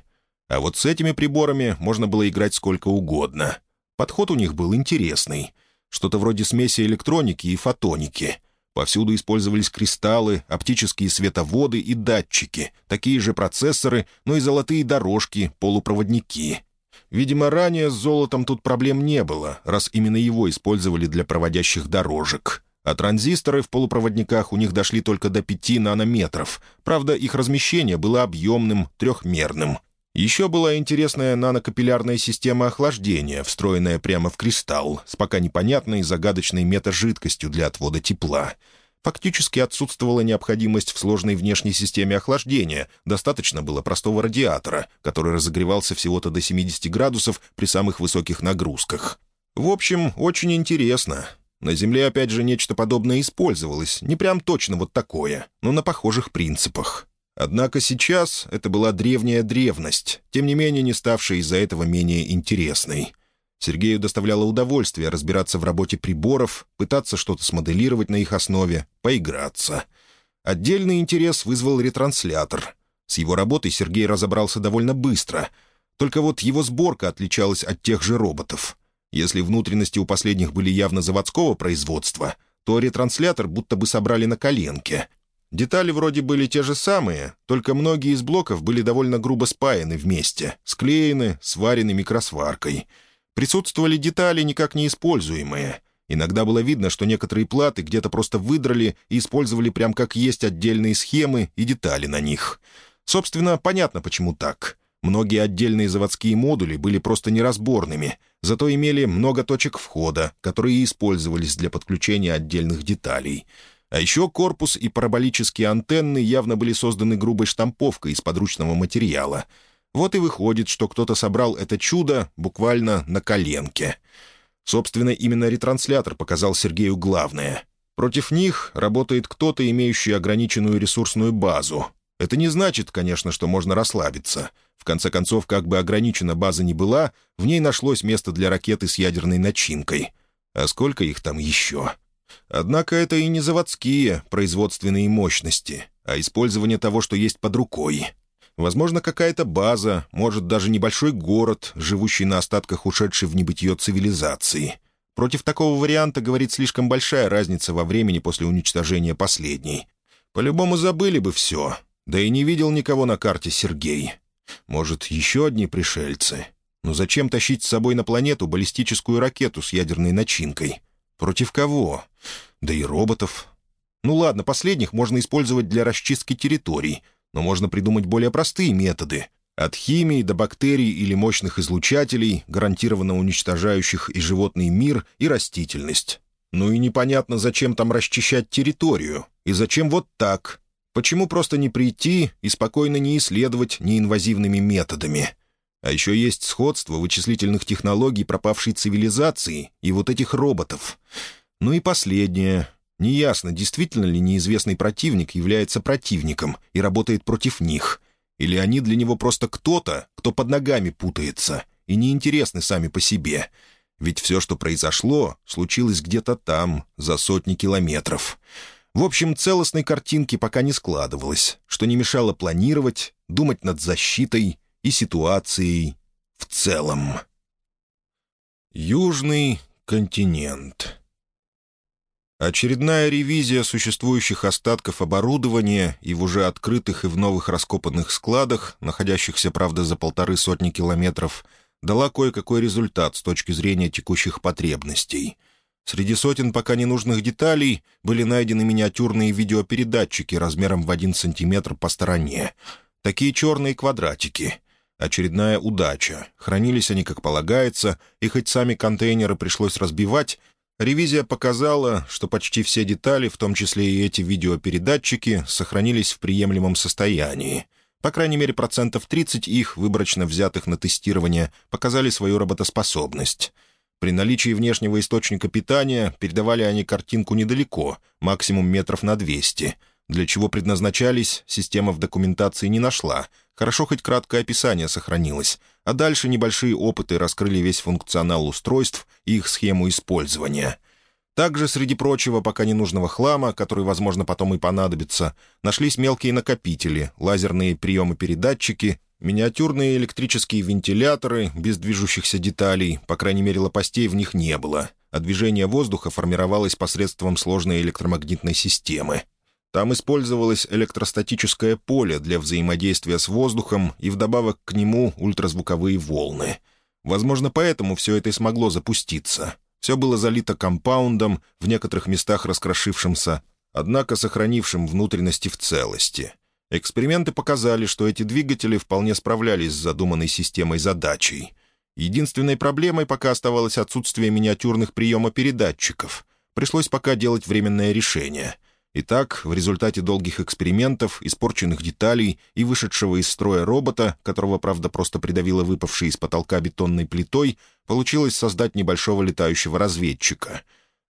А вот с этими приборами можно было играть сколько угодно. Подход у них был интересный. Что-то вроде смеси электроники и фотоники. Повсюду использовались кристаллы, оптические световоды и датчики, такие же процессоры, но и золотые дорожки, полупроводники — Видимо, ранее с золотом тут проблем не было, раз именно его использовали для проводящих дорожек. а транзисторы в полупроводниках у них дошли только до 5 нанометров. Правда, их размещение было объемным, трехмерным. Еще была интересная нанокапиллярная система охлаждения, встроенная прямо в кристалл, с пока непонятной загадочной метажидкостью для отвода тепла. Фактически отсутствовала необходимость в сложной внешней системе охлаждения, достаточно было простого радиатора, который разогревался всего-то до 70 градусов при самых высоких нагрузках. В общем, очень интересно. На Земле опять же нечто подобное использовалось, не прям точно вот такое, но на похожих принципах. Однако сейчас это была древняя древность, тем не менее не ставшая из-за этого менее интересной. Сергею доставляло удовольствие разбираться в работе приборов, пытаться что-то смоделировать на их основе, поиграться. Отдельный интерес вызвал ретранслятор. С его работой Сергей разобрался довольно быстро. Только вот его сборка отличалась от тех же роботов. Если внутренности у последних были явно заводского производства, то ретранслятор будто бы собрали на коленке. Детали вроде были те же самые, только многие из блоков были довольно грубо спаяны вместе, склеены, сварены микросваркой. Присутствовали детали, никак не используемые. Иногда было видно, что некоторые платы где-то просто выдрали и использовали прям как есть отдельные схемы и детали на них. Собственно, понятно, почему так. Многие отдельные заводские модули были просто неразборными, зато имели много точек входа, которые использовались для подключения отдельных деталей. А еще корпус и параболические антенны явно были созданы грубой штамповкой из подручного материала. Вот и выходит, что кто-то собрал это чудо буквально на коленке. Собственно, именно ретранслятор показал Сергею главное. Против них работает кто-то, имеющий ограниченную ресурсную базу. Это не значит, конечно, что можно расслабиться — в конце концов, как бы ограничена база ни была, в ней нашлось место для ракеты с ядерной начинкой. А сколько их там еще? Однако это и не заводские производственные мощности, а использование того, что есть под рукой. Возможно, какая-то база, может, даже небольшой город, живущий на остатках ушедшей в небытие цивилизации. Против такого варианта говорит слишком большая разница во времени после уничтожения последней. По-любому забыли бы все. Да и не видел никого на карте Сергей. Может, еще одни пришельцы? Но зачем тащить с собой на планету баллистическую ракету с ядерной начинкой? Против кого? Да и роботов. Ну ладно, последних можно использовать для расчистки территорий, но можно придумать более простые методы. От химии до бактерий или мощных излучателей, гарантированно уничтожающих и животный мир, и растительность. Ну и непонятно, зачем там расчищать территорию. И зачем вот так, Почему просто не прийти и спокойно не исследовать неинвазивными методами? А еще есть сходство вычислительных технологий пропавшей цивилизации и вот этих роботов. Ну и последнее. Неясно, действительно ли неизвестный противник является противником и работает против них. Или они для него просто кто-то, кто под ногами путается, и неинтересны сами по себе. Ведь все, что произошло, случилось где-то там, за сотни километров. В общем, целостной картинки пока не складывалось, что не мешало планировать, думать над защитой и ситуацией в целом. Южный континент Очередная ревизия существующих остатков оборудования и в уже открытых и в новых раскопанных складах, находящихся, правда, за полторы сотни километров, дала кое-какой результат с точки зрения текущих потребностей — Среди сотен пока ненужных деталей были найдены миниатюрные видеопередатчики размером в один сантиметр по стороне. Такие черные квадратики. Очередная удача. Хранились они, как полагается, и хоть сами контейнеры пришлось разбивать, ревизия показала, что почти все детали, в том числе и эти видеопередатчики, сохранились в приемлемом состоянии. По крайней мере, процентов 30 их, выборочно взятых на тестирование, показали свою работоспособность — при наличии внешнего источника питания передавали они картинку недалеко, максимум метров на 200. Для чего предназначались, система в документации не нашла. Хорошо хоть краткое описание сохранилось. А дальше небольшие опыты раскрыли весь функционал устройств и их схему использования. Также, среди прочего, пока ненужного хлама, который, возможно, потом и понадобится, нашлись мелкие накопители, лазерные приемы-передатчики, Миниатюрные электрические вентиляторы, без движущихся деталей, по крайней мере лопастей в них не было, а движение воздуха формировалось посредством сложной электромагнитной системы. Там использовалось электростатическое поле для взаимодействия с воздухом и вдобавок к нему ультразвуковые волны. Возможно, поэтому все это и смогло запуститься. Все было залито компаундом, в некоторых местах раскрошившимся, однако сохранившим внутренности в целости. Эксперименты показали, что эти двигатели вполне справлялись с задуманной системой задачей. Единственной проблемой пока оставалось отсутствие миниатюрных приемопередатчиков. Пришлось пока делать временное решение. Итак, в результате долгих экспериментов, испорченных деталей и вышедшего из строя робота, которого, правда, просто придавило выпавшей из потолка бетонной плитой, получилось создать небольшого летающего разведчика.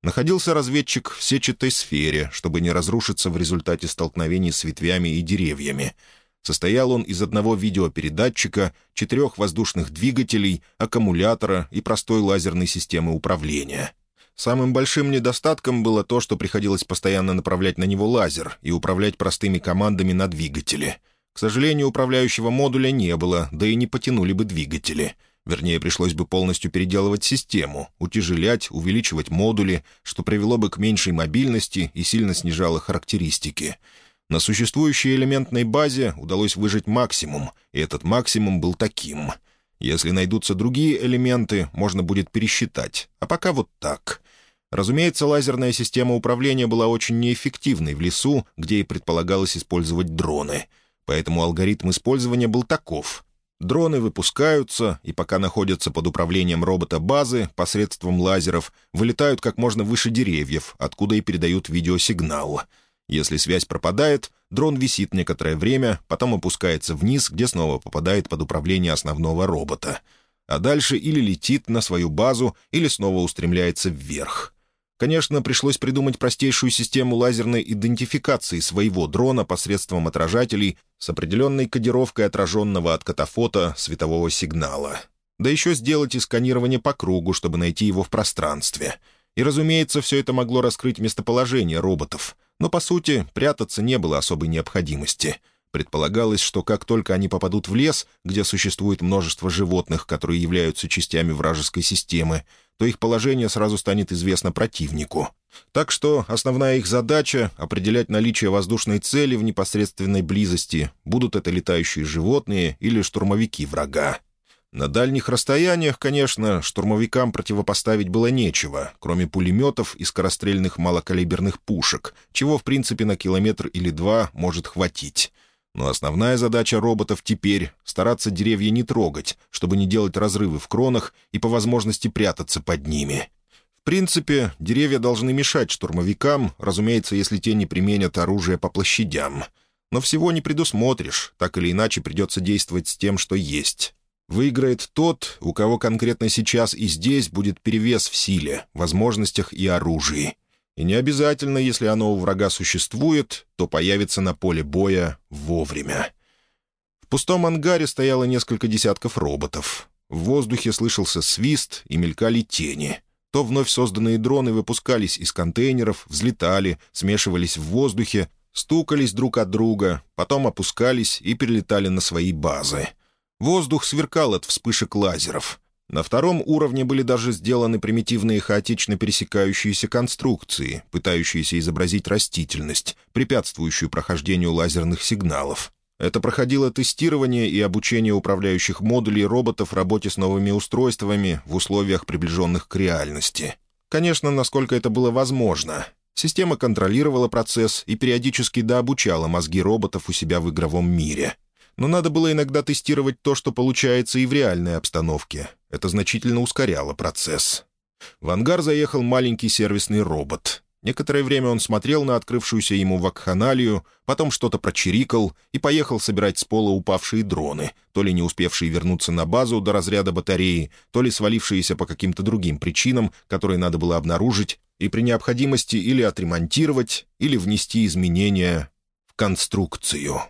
Находился разведчик в сетчатой сфере, чтобы не разрушиться в результате столкновений с ветвями и деревьями. Состоял он из одного видеопередатчика, четырех воздушных двигателей, аккумулятора и простой лазерной системы управления — Самым большим недостатком было то, что приходилось постоянно направлять на него лазер и управлять простыми командами на двигателе. К сожалению, управляющего модуля не было, да и не потянули бы двигатели. Вернее, пришлось бы полностью переделывать систему, утяжелять, увеличивать модули, что привело бы к меньшей мобильности и сильно снижало характеристики. На существующей элементной базе удалось выжать максимум, и этот максимум был таким — если найдутся другие элементы, можно будет пересчитать. А пока вот так. Разумеется, лазерная система управления была очень неэффективной в лесу, где и предполагалось использовать дроны. Поэтому алгоритм использования был таков. Дроны выпускаются, и пока находятся под управлением робота базы посредством лазеров, вылетают как можно выше деревьев, откуда и передают видеосигнал. Если связь пропадает, дрон висит некоторое время, потом опускается вниз, где снова попадает под управление основного робота. А дальше или летит на свою базу, или снова устремляется вверх. Конечно, пришлось придумать простейшую систему лазерной идентификации своего дрона посредством отражателей с определенной кодировкой отраженного от катафота светового сигнала. Да еще сделать и сканирование по кругу, чтобы найти его в пространстве. И, разумеется, все это могло раскрыть местоположение роботов. Но, по сути, прятаться не было особой необходимости. Предполагалось, что как только они попадут в лес, где существует множество животных, которые являются частями вражеской системы, то их положение сразу станет известно противнику. Так что основная их задача — определять наличие воздушной цели в непосредственной близости, будут это летающие животные или штурмовики врага. На дальних расстояниях, конечно, штурмовикам противопоставить было нечего, кроме пулеметов и скорострельных малокалиберных пушек, чего, в принципе, на километр или два может хватить. Но основная задача роботов теперь — стараться деревья не трогать, чтобы не делать разрывы в кронах и по возможности прятаться под ними. В принципе, деревья должны мешать штурмовикам, разумеется, если те не применят оружие по площадям. Но всего не предусмотришь, так или иначе придется действовать с тем, что есть. Выиграет тот, у кого конкретно сейчас и здесь будет перевес в силе, возможностях и оружии. И не обязательно, если оно у врага существует, то появится на поле боя вовремя. В пустом ангаре стояло несколько десятков роботов. В воздухе слышался свист и мелькали тени. То вновь созданные дроны выпускались из контейнеров, взлетали, смешивались в воздухе, стукались друг от друга, потом опускались и перелетали на свои базы — Воздух сверкал от вспышек лазеров. На втором уровне были даже сделаны примитивные хаотично пересекающиеся конструкции, пытающиеся изобразить растительность, препятствующую прохождению лазерных сигналов. Это проходило тестирование и обучение управляющих модулей роботов работе с новыми устройствами в условиях, приближенных к реальности. Конечно, насколько это было возможно. Система контролировала процесс и периодически дообучала мозги роботов у себя в игровом мире но надо было иногда тестировать то, что получается и в реальной обстановке. Это значительно ускоряло процесс. В ангар заехал маленький сервисный робот. Некоторое время он смотрел на открывшуюся ему вакханалию, потом что-то прочирикал и поехал собирать с пола упавшие дроны, то ли не успевшие вернуться на базу до разряда батареи, то ли свалившиеся по каким-то другим причинам, которые надо было обнаружить и при необходимости или отремонтировать, или внести изменения в конструкцию.